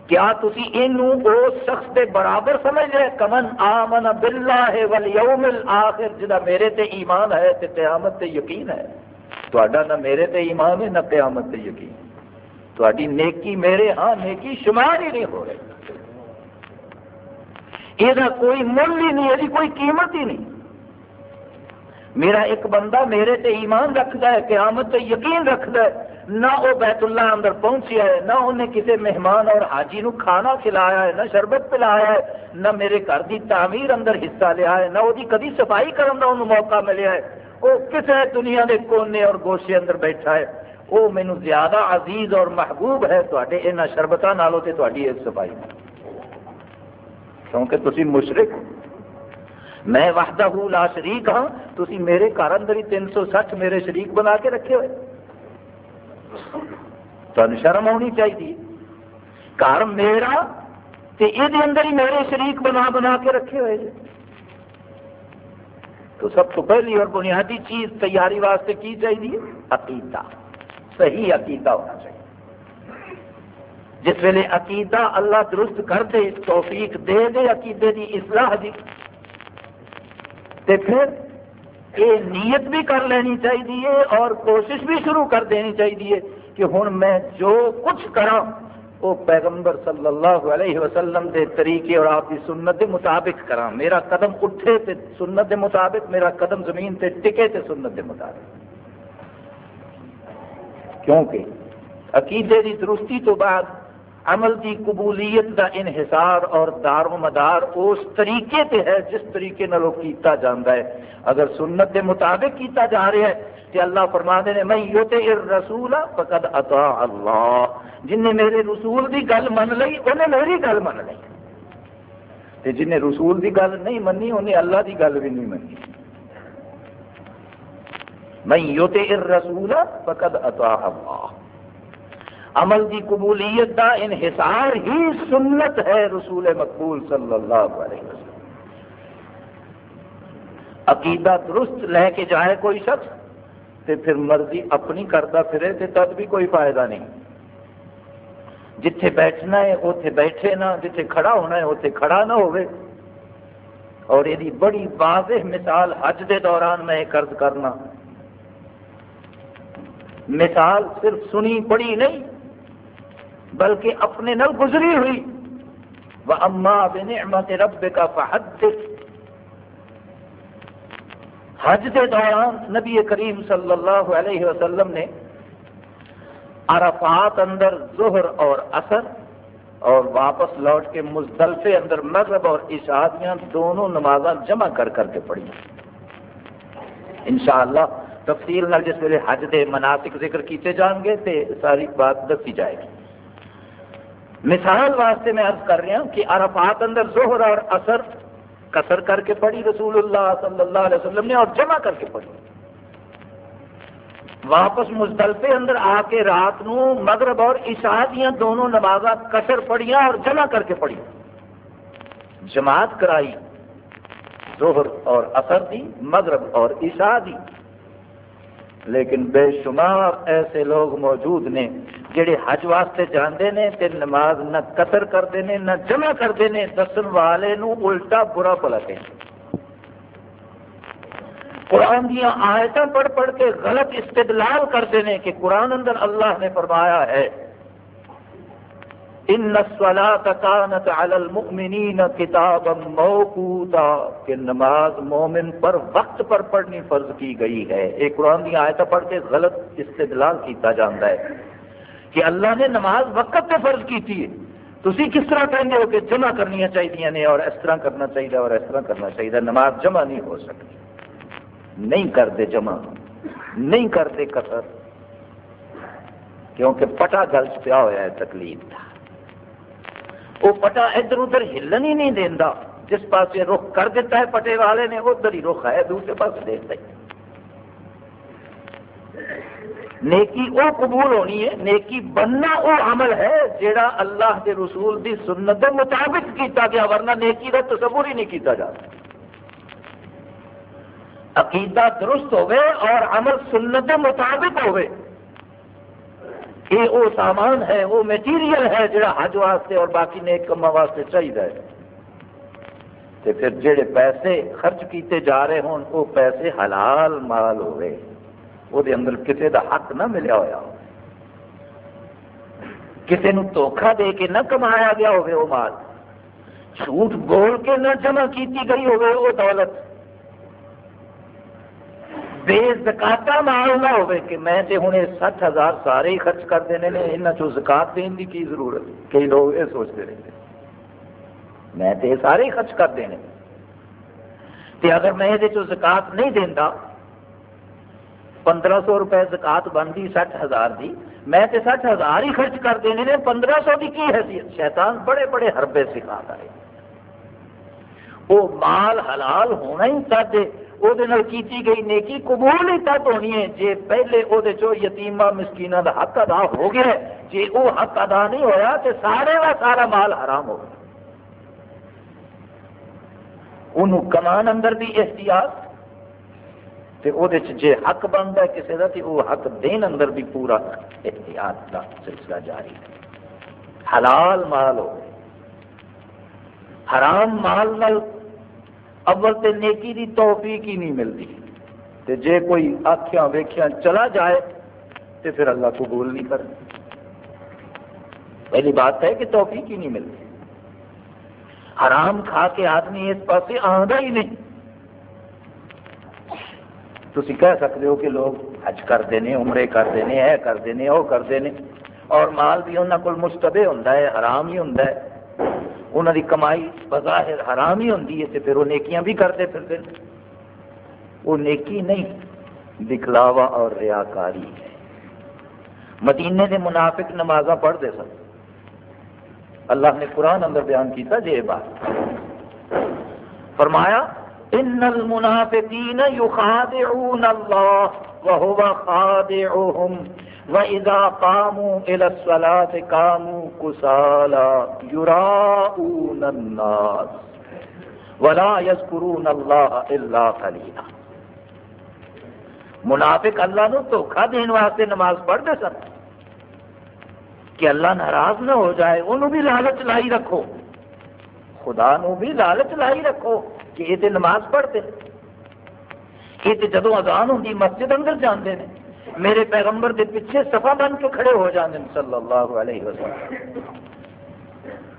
کیا تسی اینو اس شخص دے برابر سمجھ رہے کمن آمن باللہ والیوم الاخر، جدا میرے تے ایمان ہے تے قیامت تے یقین ہے۔ تہاڈا نہ میرے تے ایمان ہے، نہ قیامت تے یقین۔ ہے تہاڈی نیکی میرے ہاں نیکی شمار ہی نہیں ہو رہی۔ یہ کوئی مل ہی نہیں یہ کوئی قیمت ہی نہیں۔ میرا ایک بندہ میرے تے ایمان رکھتا ہے، قیامت تے یقین رکھتا ہے، نہ وہ بیت اللہ اندر پہنچیا ہے، نہ انہیں کسی مہمان اور حاجی نو کھانا کھلایا ہے، نہ شربت پلایا ہے، نہ میرے گھر کی تعمیر اندر حصہ لیا ہے، نہ وہ کدی صفائی کرنے کا انہوں موقع ملیا ہے۔ وہ کسی دنیا کے کونے اور گوشے اندر بیٹھا ہے۔ وہ مینو زیادہ عزیز اور محبوب ہے تے یہاں شربتوں نالوں سے تاری صفائی۔ کیونکہ تھی مشرق میں وحدہ لا شریک ہاں تھی میرے گھر اندر ہی تین سو سٹھ میرے شریک بنا کے رکھے ہوئے۔ تن شرم ہونی چاہیے گھر میرا یہ اندر ہی میرے شریک بنا بنا کے رکھے ہوئے جی۔ تو سب تو پہلی اور بنیادی چیز تیاری واسطے کی چاہیے عقیدہ۔ صحیح عقیدہ ہونا چاہیے۔ جس ویلے عقیدہ اللہ درست کر دے توفیق دے دے، عقیدے کی اصلاح دی، تے پھر یہ نیت بھی کر لینی چاہیے اور کوشش بھی شروع کر دینی چاہیے کہ ہوں میں جو کچھ کرا وہ پیغمبر صلی اللہ علیہ وسلم دے طریقے اور آپ کی سنت دے مطابق کرا میرا قدم اٹھے تے سنت دے مطابق، میرا قدم زمین تے ٹکے تے سنت دے مطابق۔ کیونکہ عقیدے کی درستی تو بعد عمل کی قبولیت کا انحصار اور دار و مدار اس طریقے تے ہے جس طریقے نال کیتا جاتا ہے۔ اگر سنت کے مطابق کیتا جا رہا ہے کہ اللہ فرما دے میں یوتے رسول فقد اطاع اللہ۔ جن نے میرے رسول دی گل من لئی، انہیں میری گل من لئی۔ تے جن نے رسول دی گل نہیں منی، انہیں اللہ دی گل بھی نہیں منی۔ میں یوتے رسول فقد اطاع اللہ۔ عمل کی قبولیت کا انحصار ہی سنت ہے رسول مقبول صلی اللہ علیہ وسلم۔ عقیدہ درست لے کے جائے کوئی شخص تو پھر مرضی اپنی کرتا پھرے تو تب بھی کوئی فائدہ نہیں۔ جتھے بیٹھنا ہے اتنے بیٹھے نہ، جتھے کھڑا ہونا ہے اتنے کھڑا نہ ہوئے۔ اور یہ بڑی واضح مثال حج دے دوران میں قرض کرنا۔ مثال صرف سنی پڑی نہیں، بلکہ اپنے نل گزری ہوئی۔ وہ اما بنعمت رب کا فحدث۔ حج کے دوران نبی کریم صلی اللہ علیہ وسلم نے عرفات اندر ظہر اور اثر اور واپس لوٹ کے مزدلفے اندر مغرب اور عشادیاں دونوں نمازاں جمع کر کر کے پڑھی۔ انشاءاللہ تفصیل نال جس ویلے حج دے مناسک ذکر کیتے جان گے تے ساری بات دسی جائے گی۔ مثال واسطے میں عرض کر رہا ہوں کہ عرفات اندر ظہر اور اثر کثر کر کے پڑھی، رسول اللہ صلی اللہ علیہ وسلم نے، اور جمع کر کے پڑھی۔ واپس مزدلفے اندر آ کے رات نو مغرب اور عشاء دیا دونوں نماز کثر پڑھیاں اور جمع کر کے پڑھی۔ جماعت کرائی ظہر اور اثر دی، مغرب اور عشاء دی۔ لیکن بے شمار ایسے لوگ موجود نے جڑے حج واسطے جاندے نے تے نماز نہ قطر کرتے ہیں نہ جمع کرتے ہیں دسن والے نو الٹا برا پلتے قرآن دیا آیتیں پڑھ پڑھ کے غلط استدلال کرتے ہیں کہ قرآن اندر اللہ نے فرمایا ہے ان كانت على المؤمنين كتابا موقوتا، کہ نماز مومن پر وقت پر پڑھنی فرض کی گئی ہے۔ ایک قرآن کی آیت پڑھ کے غلط استدلال کیتا جاتا ہے کہ اللہ نے نماز وقت پہ فرض کی تھی۔ تھی کس طرح کہیں ہو کہ جمع کرنی چاہیے نے اور اس طرح کرنا چاہیے اور اس طرح کرنا چاہیے نماز جمع نہیں ہو سکتی۔ نہیں کرتے جمع، نہیں کرتے قطر کیونکہ پٹا گل پیا ہوا ہے تکلیف کا وہ پٹا ادھر ادھر ہلن ہی نہیں دینا جس پاس رخ کر دیتا ہے پٹے والے نے، ادھر ہی رخ ہے، دوسرے پاس دیکھتا ہی۔ نیکی او قبول ہونی ہے، نیکی بننا او عمل ہے جیڑا اللہ کے رسول دی سنت کے مطابق کیتا گیا، ورنہ نیکی کا تصور ہی نہیں کیتا جاتا عقیدہ درست ہوئے اور عمل سنت کے مطابق ہوئے یہ وہ سامان ہے، وہ میٹیریل ہے جڑا حج واسطے اور باقی نیک کما واسطے چاہیے تے پھر جڑے پیسے خرچ کیتے جا رہے ہوں وہ پیسے حلال مال ہوئے۔ وہ اندر کسی کا حق نہ ملیا ہوا کسی نے دھوکھا دے کے نہ کمایا گیا ہوگی وہ مال۔ جھوٹ بول کے نہ جمع کیتی گئی ہوگی وہ دولت۔ بے زکاتا مال نہ ہوئے کہ میں تے ہوں سٹھ ہزار سارے ہی خرچ کر دینے نے یہاں چو زکات دین کی کی ضرورت کئی لوگ یہ سوچتے رہتے میں تے سارے ہی خرچ کر دینے تے اگر میں یہ زکات نہیں دینا پندرہ سو روپئے زکات بنتی سٹھ ہزار کی میں تے سٹھ ہزار ہی خرچ کر دینے نے، پندرہ سو کی کی حیثیت؟ شیطان بڑے بڑے حربے سکھا رہے وہ مال حلال ہونا ہی چاہتے وہ کیتی گئی نیکی قبول ہی تب ہونی ہے جی پہلے وہ یتیما مسکینہ کا حق ادا ہو گیا جی وہ حق ادا نہیں ہویا تو سارے کا سارا مال حرام ہو گیا انہوں کمان اندر بھی احتیاط جی حق بنتا ہے کسی کا تو وہ حق دین اندر بھی پورا احتیاط کا سلسلہ جاری ہے حلال مال ہو حرام مال نل اول تے نیکی دی توفیق ہی نہیں ملتی۔ تے جے کوئی آخیا ویخیا چلا جائے تے پھر اللہ قبول نہیں کر پہلی بات ہے کہ توفیق ہی نہیں ملتی۔ حرام کھا کے آدمی اس پاس آدھا ہی نہیں۔ تھی کہہ سکتے ہو کہ لوگ حج کرتے ہیں عمرے کرتے ہیں یہ کرتے ہیں وہ کرتے ہیں اور مال بھی انہوں کو مشتبے ہوں حرام ہی ہوں انہوں کی کمائی بظاہر حرام ہی ہوتی ہے تو پھر وہ نیکیاں بھی کرتے پھرتے وہ نیکی نہیں، دکھلاوا اور ریاکاری ہے۔ مدینے کے منافق نمازاں پڑھتے سن۔ اللہ نے قرآن اندر بیان کیتا جی بات۔ فرمایا، ان المنافقین یخادعون اللہ وهو خادعهم وَإِذَا قَامُوا إِلَى الصَّلَاةِ قَامُوا كُسَالَى يُرَاءُونَ النَّاسِ وَلَا يَذْكُرُونَ اللَّهَ إِلَّا قَلِيلًا۔ منافق اللہ نو دھوکھا دین واسطے نماز پڑھتے سن۔ کہ اللہ ناراض نہ ہو جائے، انہوں بھی لالچ لائی رکھو۔ خدا نو بھی لالچ لائی رکھو کہ یہ نماز پڑھتے۔ یہ جدو اذان ہوں مسجد اندر جانے ہیں میرے پیغمبر کے پیچھے سفا بن کے کھڑے ہو جانے صلی اللہ علیہ وسلم۔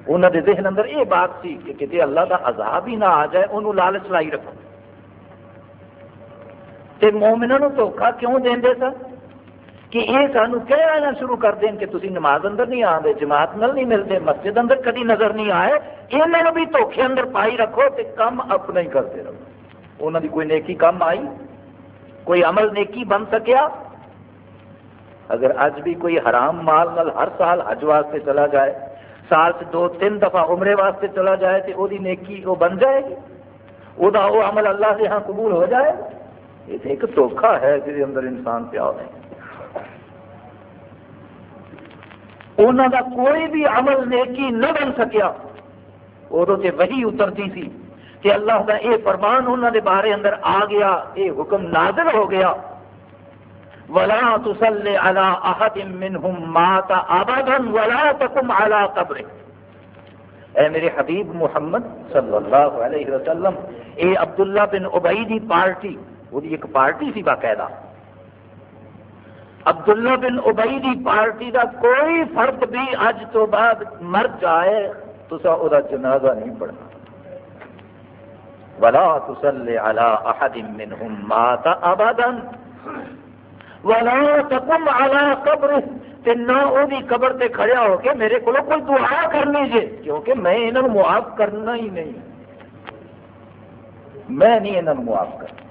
انہوں نے ذہن اندر یہ بات سی کہ کسی اللہ کا عذاب ہی نہ آ جائے، انہوں لالچ لائی رکھو۔ تے مومنوں دھوکھا کیوں دیں سر کہ یہ سانو کہنا شروع کر دیں کہ تسی نماز اندر نہیں آتے جماعت نل نہیں ملتے، مسجد اندر کدی نظر نہیں آئے۔ انہوں بھی دھوکھے اندر پائی رکھو تے کم اپنا ہی کرتے رہو۔ انہوں کی کوئی نیکی کم آئی؟ کوئی عمل نیکی بن سکیا؟ اگر اج بھی کوئی حرام مال نال ہر سال حج واسطے چلا جائے، سال سے دو تین دفعہ عمرے واسطے چلا جائے تو وہ نیکی وہ بن جائے گی وہ عمل اللہ سے ہاں قبول ہو جائے یہ ایک دھوکھا ہے جس اندر انسان پیا ہے۔ انہوں کا کوئی بھی عمل نیکی نہ بن سکیا ادو سے وہی اترتی سی کہ اللہ کا یہ فرمان انہوں کے بارے اندر آ گیا یہ حکم نازل ہو گیا۔ ولا تصل على احد منهم مات ابدا ولا تقم على قبره. اے میرے حبیب محمد صلی اللہ علیہ وسلم، اے عبداللہ بن ابئی دی پارٹی، وہ ایک پارٹی سی باقاعدہ۔ عبداللہ بن ابئی دی پارٹی دا کوئی فرد بھی اج تو بعد مر جائے تو سا او دا جنازہ نہیں پڑھنا۔ ولا تصل على احد منهم مات ابدا ولا تقم على قبره تے نہ وہ قبر تے کھڑیا ہو کے میرے کو کوئی دعا کرنی جے کیونکہ میں انہوں معاف کرنا ہی نہیں۔ میں نہیں انہوں معاف کرنا۔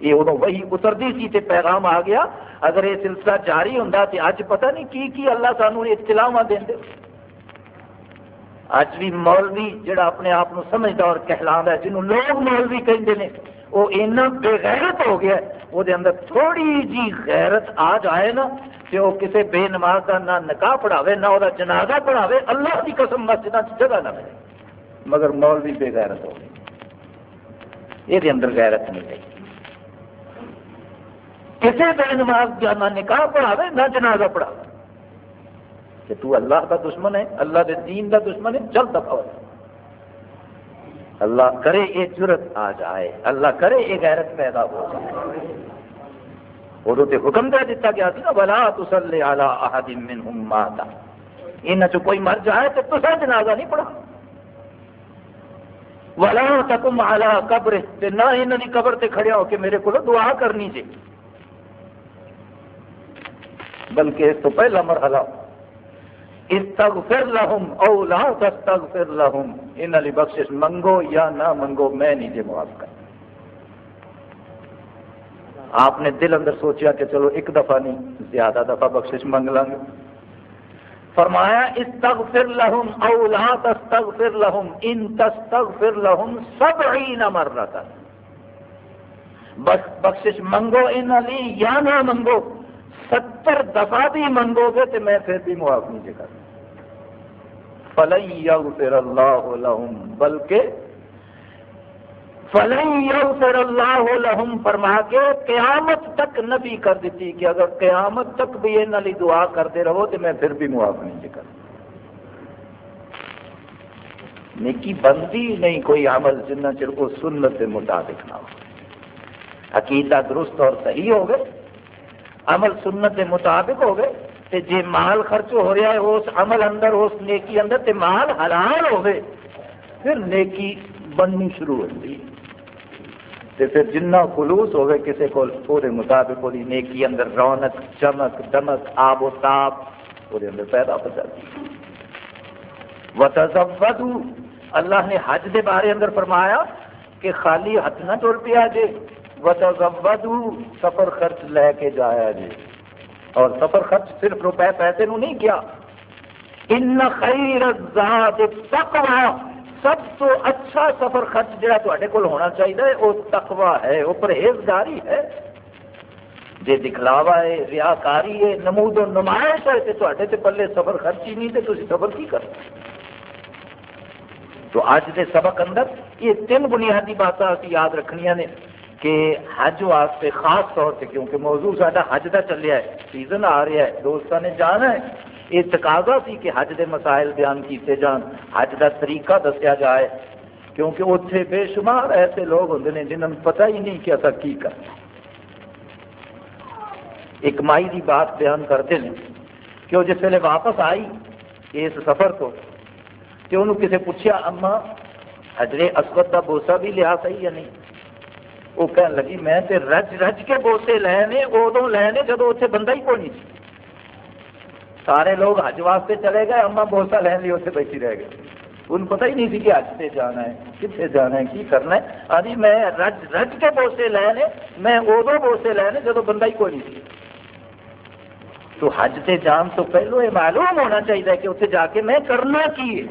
یہ ادو وہی اترتی سی تے پیغام آ گیا۔ اگر یہ سلسلہ جاری ہوں تو اج پتہ نہیں کی کی اللہ سانو اطلاع دیں اج بھی مولوی جڑا اپنے آپ کو سمجھتا اور کہلا ہے، جنہوں لوگ مولوی کہتے ہیں وہ اینا بے غیرت ہو گیا وہ دے اندر تھوڑی جی غیرت آ جائے نا کہ وہ کسی بے نماز کا نہ نکاح پڑھاوے، نہ وہ جنازہ پڑھاوے، اللہ کی قسم مسجد جگہ نہ ملے۔ مگر مولوی بے غیرت ہو گئی۔ یہ اندر غیرت نہیں رہی۔ کسی بے نماز کا نہ نکاح پڑھاوے، نہ جنازہ پڑھاوے۔ کہ تو اللہ کا دشمن ہے، اللہ کے دین کا دشمن ہے چل دفاع اللہ کرے یہ جرت آ جائے، اللہ کرے یہ غیرت پیدا ہو جائے۔ ادو تے حکم دے دیتا گیا سی نا بلا تسلے آلہ احد منہم ماتا ان چ کوئی مر جائے تو تصا جنازہ نہیں پڑھا۔ ولا تکم آلہ قبر نہ انہوں کی قبر تے کھڑیا ہو کے میرے کو دعا کرنی چاہیے بلکہ اس تو پہلا مرحلہ استغفر لهم او لا تستغفر لهم. ان علی بخشش منگو یا نہ منگو، میں نہیں جی معاف کر آپ نے دل اندر سوچا کہ چلو ایک دفعہ نہیں، زیادہ دفعہ بخشش منگ لیں گے. فرمایا، استغفر لهم او لا تستغفر لهم. ان تستغفر لهم سبعین مرتا. بس بخشش منگو ان علی یا نہ منگو. ستر دفعہ بھی منگو گے تو میں پھر بھی معاف نہیں کر فلن یغفر اللہ لہم، بلکہ فلن یغفر اللہ لہم فرما کے قیامت تک نبی کر دیتی کہ اگر قیامت تک بھی یہ نلی دعا کرتے رہو تو میں پھر بھی معاف نہیں کر نیکی بندی نہیں، کوئی عمل جنہ چر کو سنت کے مطابق نہ ہو۔ عقیدہ درست اور صحیح ہو گئے۔ عمل سنت کے مطابق ہو تے جے مال خرچ ہو رہا ہے، اس عمل اندر، اس نیکی اندر، تے مال حلال ہوئے، پھر نیکی بننی شروع ہوتی ہے۔ تے پھر جنہ خلوص ہوئے کسی کو پورے مطابق وہ نیکی اندر رونق، چمک، دمک، آب و تاب، پورے اندر پیدا ہو جاتی ہے۔ اللہ نے حج دے بارے اندر فرمایا کہ خالی ہاتھ نہ ٹر پیا جے وتزودوا، سفر خرچ لے کے جایا جے اور سفر خرچ صرف روپے پیسے نو نہیں کیا۔ ان خیر الزاد تقوی سب تو اچھا سفر خرچ جڑا تے کول ہونا چاہیے وہ تقوی ہے، وہ پرہیزگاری ہے۔ جی دکھلاوا ہے، ریاکاری ہے، نمود و نمائش ہے تو تے پلے سفر خرچ ہی نہیں تو تھی سفر کی کرتے تو اج کے سبق اندر یہ تین بنیادی باتیں یاد رکھنیا نے۔ کہ حج واسطے خاص طور سے کیونکہ موضوع سا حج کا چلیا ہے سیزن آ رہا ہے دوستوں نے جانا ہے۔ یہ تقاضا سی کہ حج دے مسائل بیان کیتے جان، حج کا طریقہ دسیا جائے۔ کیونکہ اتنے بے شمار ایسے لوگ ہوں نے جنہوں نے پتہ ہی نہیں کہ اصا کی کرنا۔ ایک مائی کی بات بیان کرتے ہیں کہ وہ جس ویلے واپس آئی اس سفر کو کہ انہوں کسی پوچھا اما حجرے اسود کا بوسا بھی لیا صحیح یا نہیں؟ وہ کہنے لگی میں تے رج رج کے بوسے لے نے ادو لے نے جب اتنے بندہ ہی کوئی نہیں سارے لوگ حج واسطے چلے گئے اما بوسا لین لی اتنے بیٹھی رہ گئے ان پتہ ہی نہیں سی کہ حج سے جانا ہے کتنے جانا ہے کی کرنا ہے آدھی میں رج رج کے بوسے لے نے میں ادو بوسے لے نے جب بندہ ہی کوئی نہیں سی تو حج سے جان تو پہلو یہ معلوم ہونا چاہیے کہ اتنے جا کے میں کرنا کی ہے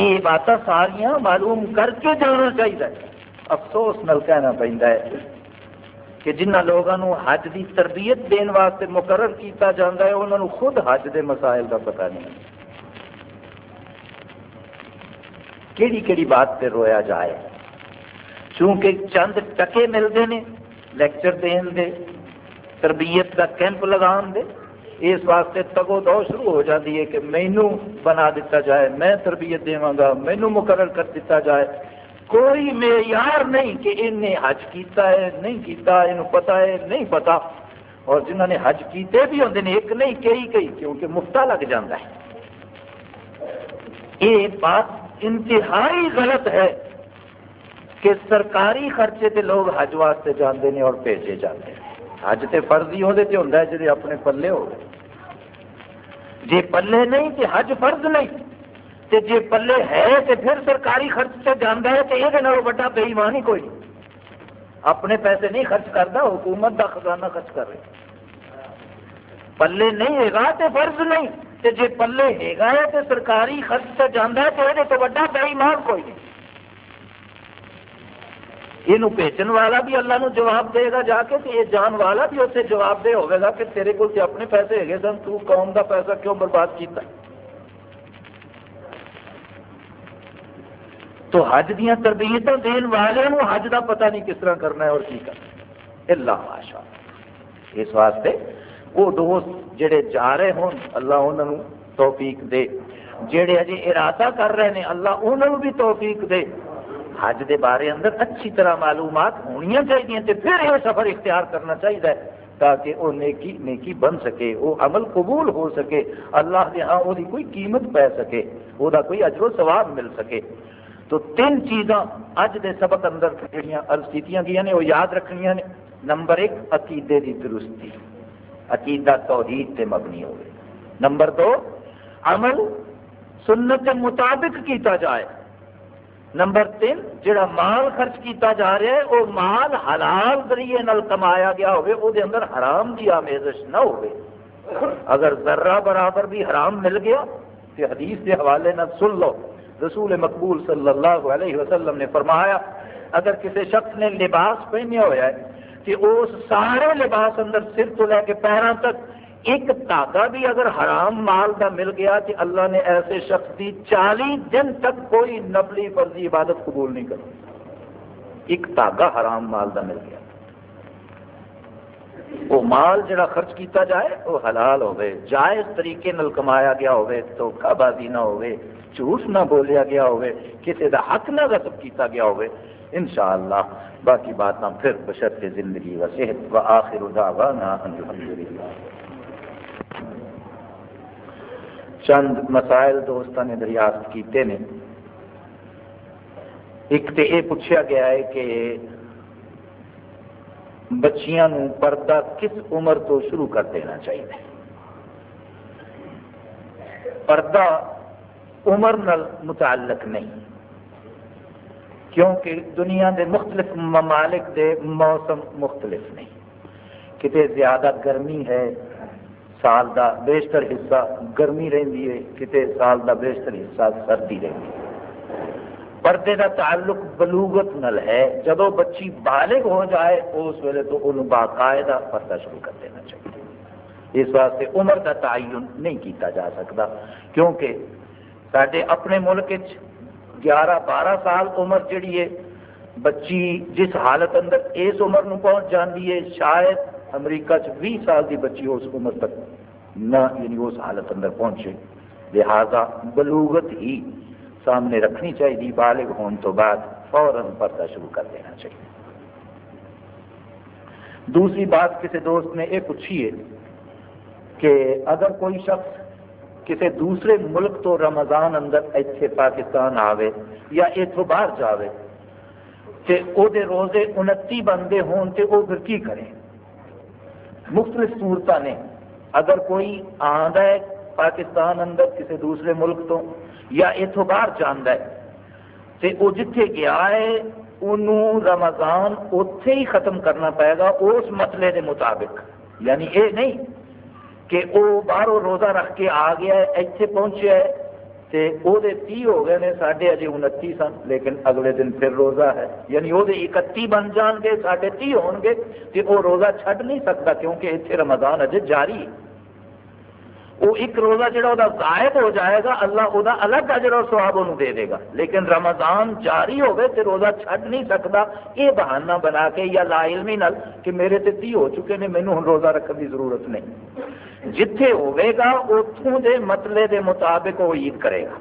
یہ باتیں ساریاں معلوم کر کے جانا چاہیے افسوس نل کہنا پہنتا ہے کہ جنہ لوگوں حج کی تربیت دن واسطے مقرر کیتا جاتا ہے انہوں خود حج کے مسائل کا پتہ نہیں کیڑی کیڑی بات پہ رویا جائے چونکہ چند ٹکے ملتے ہیں لیکچر دین دے تربیت کا کیمپ لگان دے اس واسطے تگو دو شروع ہو جاتی ہے کہ مینو بنا دیتا جائے میں تربیت داں مینو مقرر کر دیتا جائے کوئی معیار نہیں کہ انہیں حج کیتا ہے، نہیں کیتا، انہوں پتا ہے، نہیں پتا۔ اور جنہوں نے حج کیتے بھی ہوتے ہیں ایک نہیں کئی کئی کیونکہ مفتا لگ جاتا ہے۔ یہ بات انتہائی غلط ہے کہ سرکاری خرچے تے لوگ حج واسطے جانے ہیں اور بھیجے جاتے ہیں حج تے فرض ہی وہ ہوتا ہے جی اپنے پلے ہو گئے۔ جی پلے نہیں تو حج فرض نہیں تے جی پلے ہے تو پھر سرکاری خرچ سے جانا ہے تو یہ بڑا بے ایمان ہی کوئی اپنے پیسے نہیں خرچ کرتا حکومت کا خزانہ خرچ کر رہے۔ پلے نہیں ہے تو فرض نہیں۔ تے جی پلے ہے تو سرکاری خرچ سے جانا ہے تو یہ تو بڑا بے ایمان کوئی نہیں۔ یہ بیچن والا بھی اللہ نو جواب دے گا جا کے یہ جان والا بھی اسے جواب دے ہوگا کہ تیرے کو اپنے پیسے ہے سن، تو قوم کا پیسہ کیوں برباد کیتا تو حج دیا تربیت دین والے حج کا پتہ نہیں کس طرح کرنا ہے اور کی کرنا اللہ ماشاء اس واسطے وہ دوست جڑے جا رہے ہوں، اللہ انہوں توفیق دے۔ جڑے اجے ارادہ کر رہے ہیں اللہ انہوں بھی توفیق دے۔ حج دے بارے اندر اچھی طرح معلومات ہونی چاہیے تے پھر یہ سفر اختیار کرنا چاہیے تاکہ وہ نیکی نیکی بن سکے، وہ عمل قبول ہو سکے، اللہ کے ہاں وہ کوئی قیمت پی سکے، وہ کوئی اجر و ثواب مل سکے۔ تو تین چیزاں اج دے سبق اندر جہاں عرض کی گئی نے، وہ یاد رکھنی نے۔ نمبر ایک، عقیدے کی درستی۔ عقیدہ توحید سے مبنی ہوئے۔ نمبر دو، عمل سنت کے مطابق کیتا جائے۔ نمبر تین جڑا مال خرچ کیتا جا رہا ہے، وہ مال حلال ذریعے نال کمایا گیا ہوئے، او دے اندر حرام دی آمیزش نہ ہوئے۔ اگر ذرہ برابر بھی حرام مل گیا تو حدیث کے حوالے نہ سن لو۔ رسول مقبول صلی اللہ علیہ وسلم نے فرمایا، اگر کسی شخص نے لباس پہنے ہوا ہے کہ اس سارے لباس اندر سر تو لے کے پیروں تک ایک تاگا بھی اگر حرام مال کا مل گیا کہ اللہ نے ایسے شخص کی چالی دن تک کوئی نفلی فرضی عبادت قبول نہیں کر ایک تاگا حرام مال کا مل گیا۔ وہ مال جڑا خرچ کیتا جائے، وہ حلال ہوئے، جائز طریقے نل کمایا گیا ہوئے دھوکہ بازی نہ ہوئے جھوٹ نہ بولیا گیا ہوئے، کسی کا حق نہ غصب کیتا گیا ہوئے۔ انشاءاللہ، باقی بات پھر بشرط زندگی و صحت و آخر دعوانا الحمدللہ۔ چند مسائل دوستوں نے دریافت کیتے ہیں ایک تو یہ پوچھا گیا ہے کہ بچیاں نو پردہ کس عمر تو شروع کر دینا چاہیے؟ پردہ عمر نل متعلق نہیں۔ کیونکہ دنیا دے مختلف ممالک دے موسم مختلف نہیں۔ کتنے زیادہ گرمی ہے، سال دا بیشتر حصہ گرمی رہی ہے کتنے سال دا بیشتر حصہ سردی رہی ہے۔ پردے کا تعلق بلوغت نل ہے۔ جب بچی بالغ ہو جائے، اس ویلے تو انہوں باقاعدہ پردہ شروع کر دینا چاہیے۔ اس واسطے عمر کا تعین نہیں کیتا جا سکتا، کیونکہ سارے اپنے ملک گیارہ بارہ سال عمر جڑی ہے، بچی جس حالت اندر اس عمر نو پہنچ جاتی ہے، شاید امریکہ چ سال کی بچی اس عمر تک نہ یعنی اس حالت اندر پہنچے۔ لہذا بلوغت ہی سامنے رکھنی چاہیے بالغ ہونے تو بعد فوراً پردہ شروع کر دینا چاہیے دوسری بات کسی دوست نے یہ پوچھی ہے کہ اگر کوئی شخص کسی دوسرے ملک تو رمضان اندر اتنے پاکستان آوے یا اتوں باہر جاوے کہ وہ روزے انتی بنتے ہون تے وہ پھر کی کریں؟ مختلف صورت نے۔ اگر کوئی آندا ہے پاکستان اندر کسی دوسرے ملک تو یا اتوں باہر جانا ہے تو وہ جتھے گیا ہے انہوں رمضان اتے ہی ختم کرنا پائے گا، اس مسئلے کے مطابق۔ یعنی یہ نہیں کہ وہ باہروں روزہ رکھ کے آ گیا ہے اتنے پہنچیا ہے تے او دے تی ہو گئے نے سڈے اجے انتی سن، لیکن اگلے دن پھر روزہ ہے۔ یعنی وہ اکتی بن جان گے، ساڈے تی ہون گے، تے وہ روزہ چھڈ نہیں سکتا کیونکہ اتنے رمضان اجے جاری ہے۔ وہ ایک روزہ جڑا وہ غائب ہو جائے گا، اللہ وہ الگ اجر اور سواب انہوں دے دے گا۔ لیکن رمضان جاری ہوگئے تو روزہ چھڈ نہیں سکتا یہ بہانہ بنا کے یا لا علمی نل کہ میرے تے تی ہو چکے نے، مینوں ہن روزہ رکھنے کی ضرورت نہیں۔ جتھے ہوئے گا اتوں دے مطلے دے مطابق وہ عید کرے گا۔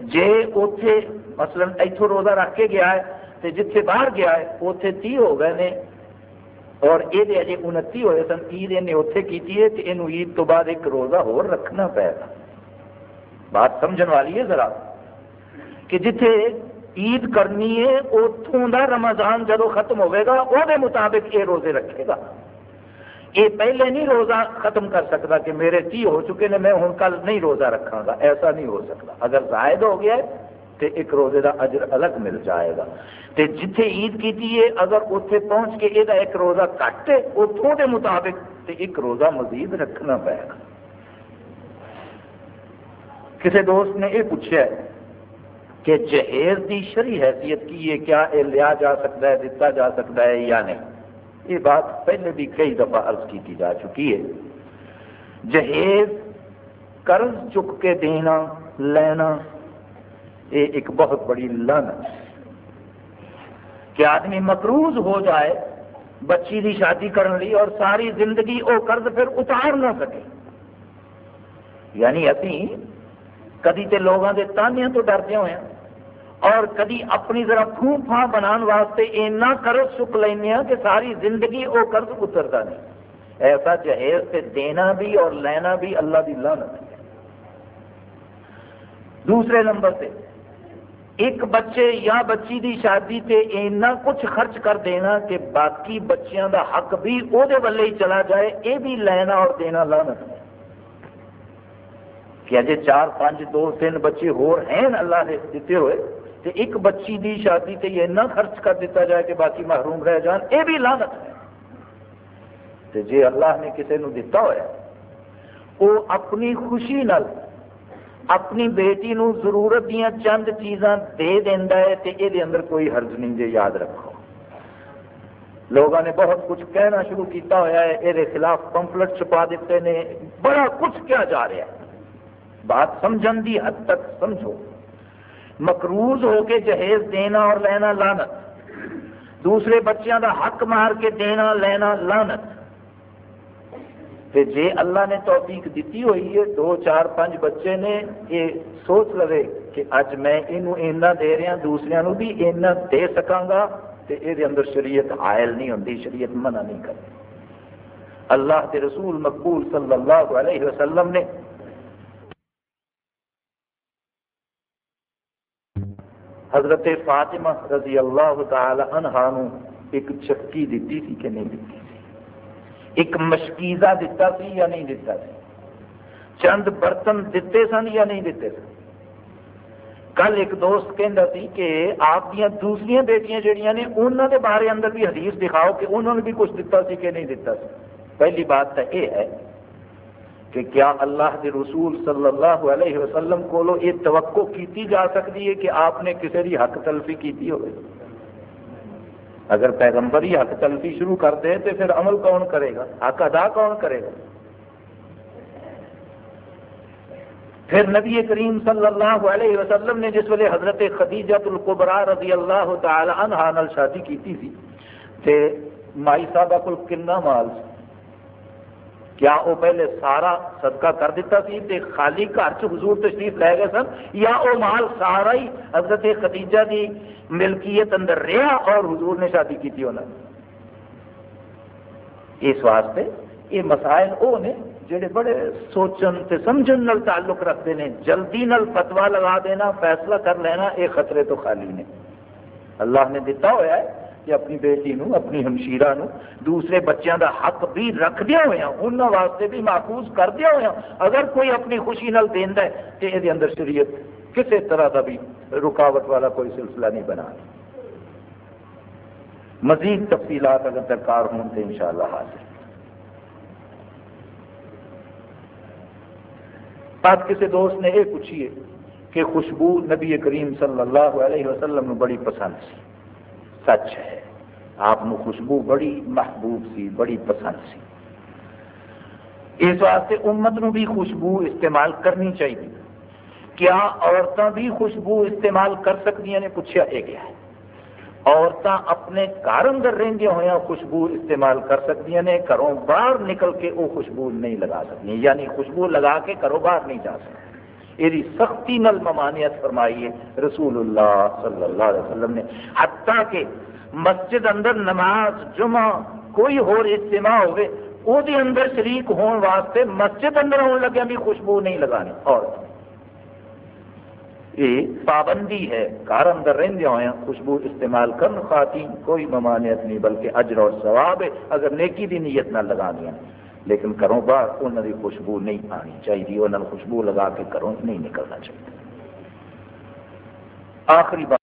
جے اتے مثلا اتوں روزہ رکھ کے گیا ہے تو جتھے باہر گیا ہے اتنے تی ہو گئے نے اور یہ اجے انتی ہوئے سن، عید نے اتنے کی یہ عید تو بعد ایک روزہ ہور رکھنا پائے گا۔ بات سمجھن والی ہے ذرا۔ کہ جتھے عید کرنی ہے اتوں کا رمضان جب ختم ہوئے گا وہ مطابق یہ روزے رکھے گا۔ یہ پہلے نہیں روزہ ختم کر سکتا کہ میرے تی ہو چکے نے، میں ہوں کل نہیں روزہ رکھا گا۔ ایسا نہیں ہو سکتا۔ اگر زائد ہو گیا ہے تو ایک روزے کا اجر الگ مل جائے گا۔ تے جتھے عید کی ہے، اگر اتنے پہنچ کے یہ ایک روزہ کٹ ہے اتوں کے مطابق تے ایک روزہ مزید رکھنا پائے گا۔ کسی دوست نے یہ پوچھا کہ جہیز کی شری حیثیت کی ہے، کیا یہ لیا جا سکتا ہے، دتا جا سکتا ہے یا نہیں؟ یہ بات پہلے بھی کئی دفعہ عرض کی جا چکی ہے۔ جہیز قرض چک کے دینا، لینا یہ ایک بہت بڑی لن کہ آدمی مقروض ہو جائے، بچی کی شادی کرنے لی اور ساری زندگی وہ قرض پھر اتار نہ سکے۔ یعنی ابھی کدی تے لوگوں کے تانیاں تو ڈرتے ہوئے ہیں اور کدی اپنی ذرا پھو پھا بنا واسطے اینا قرض چک لینا کہ ساری زندگی وہ قرض اترتا نہیں۔ ایسا جہیز سے دینا بھی اور لینا بھی اللہ کی لانت ہے۔ دوسرے نمبر سے ایک بچے یا بچی دی شادی تے اینا کچھ خرچ کر دینا کہ باقی بچیاں دا حق بھی وہ ولے ہی چلا جائے یہ بھی لینا اور دینا لانت ہے۔ کہ اجے چار، پانچ، دو، تین بچے ہور ہیں اللہ نے دیتے ہوئے تو ایک بچی دی شادی تے یہ نہ خرچ کر دیتا جائے کہ باقی محروم رہ جان یہ بھی لانت ہے۔ تو جی اللہ نے کسی نو دیتا ہوا وہ اپنی خوشی نال اپنی بیٹی نو ضرورت دیا چند چیزاں دے دینا ہے تو یہ اندر کوئی حرج نہیں جی یاد رکھو۔ لوگوں نے بہت کچھ کہنا شروع کیتا ہوا ہے یہ خلاف پمفلٹ چھپا دیتے ہیں بڑا کچھ کیا جا رہا ہے۔ بات سمجھن دی حد تک سمجھو۔ مقروض ہو کے جہیز دینا اور لینا لانت دوسرے بچیاں دا حق مار کے دینا، لینا لانت تے جے اللہ نے توفیق دیتی ہوئی ہے، دو، چار پانچ بچے نے، یہ سوچ لے کہ اج میں یہ دے رہا دوسرے نو بھی اینا دے سکاں گا تو یہ اندر شریعت حائل نہیں ہوتی شریعت منع نہیں کرتی اللہ کے رسول مقبول صلی اللہ علیہ وسلم نے حضرت فاطمہ رضی اللہ تعالی عنہ نو ایک چکی دیتی تھی کہ نہیں دیتی ایک مشکیزہ دیتا سی یا نہیں دیتا سی چند برتن دیتے سن یا نہیں دیتے سن کل ایک دوست کہہ سی کہ آپ دیا دوسری بیٹیاں جہیا نے انہوں کے بارے اندر بھی حدیث دکھاؤ کہ انہوں نے بھی کچھ دیتا سی کہ نہیں دیتا سی پہلی بات تو یہ ہے کہ کیا اللہ کے رسول صلی اللہ علیہ وسلم کو یہ توقع کیتی جا سکتی ہے کہ آپ نے کسی کی حق تلفی کی ہوئے اگر پیغمبر ہی حق تلفی شروع کر دے تو پھر عمل کون کرے گا؟ حق ادا کون کرے گا؟ پھر نبی کریم صلی اللہ علیہ وسلم نے جس ویلے حضرت خدیجہ القبرا رضی اللہ تعالی عنہ شادی کی تھی مائی صاحبہ کو کنا مال سی؟ کیا وہ پہلے سارا صدقہ کر دیتا سی تے خالی گھر چ حضور تشریف لے گئے سن؟ یا وہ مال سارا ہی حضرت خدیجہ دی ملکیت اندر رہا اور حضور نے شادی کی انہوں اس واسطے یہ مسائل وہ نے جڑے بڑے سوچن تے سمجھن نال تعلق رکھتے ہیں جلدی نال فتوا لگا دینا، فیصلہ کر لینا، یہ خطرے تو خالی نے۔ اللہ نے دیتا ہوا ہے کہ اپنی بیٹی نو اپنی ہمشیرہ نو دوسرے بچیاں دا حق بھی رکھ دیا ہوئے ہیں انہوں واسطے بھی محفوظ کر دیا ہوئے ہیں اگر کوئی اپنی خوشی نال دینا ہے تو یہ اندر شریعت کسی طرح کا بھی رکاوٹ والا کوئی سلسلہ نہیں بنا مزید تفصیلات اگر درکار ہوں تو ان شاء اللہ حاصل بات کسی دوست نے یہ پوچھیے کہ خوشبو نبی کریم صلی اللہ علیہ وسلم بڑی پسند سی سچ ہے۔ آپ خوشبو بڑی محبوب سی، بڑی پسند سی۔ اس واسطے امت نو بھی خوشبو استعمال کرنی چاہیے۔ کیا عورتیں بھی خوشبو استعمال کر سکتی نے پوچھا یہ گیا ہے۔ عورتیں اپنے گھر اندر رہدی ہوئے خوشبو استعمال کر سکتی نے، گھروں باہر نکل کے وہ خوشبو نہیں لگا سکتی یعنی خوشبو لگا کے گھروں باہر نہیں جا سکتی یہ سختی نل ممانعت فرمائی ہے۔ رسول اللہ صلی اللہ علیہ وسلم نے حتیٰ کہ مسجد اندر نماز جمعہ کوئی ہو اجتماع ہوئے او دی اندر شریک ہون واسطے مسجد اندر ہون لگیا بھی خوشبو نہیں لگانی اور یہ پابندی ہے، گھر اندر رہندے ہوئے، خوشبو استعمال کرن خواتین کوئی ممانعت نہیں، بلکہ اجر اور ثواب ہے، اگر نیکی دی نیت نہ لگا دیا۔ لیکن گھروں باہر انہوں کی خوشبو نہیں آنی چاہیے انہوں نے خوشبو لگا کے گھروں نہیں نکلنا چاہیے۔ آخری بات۔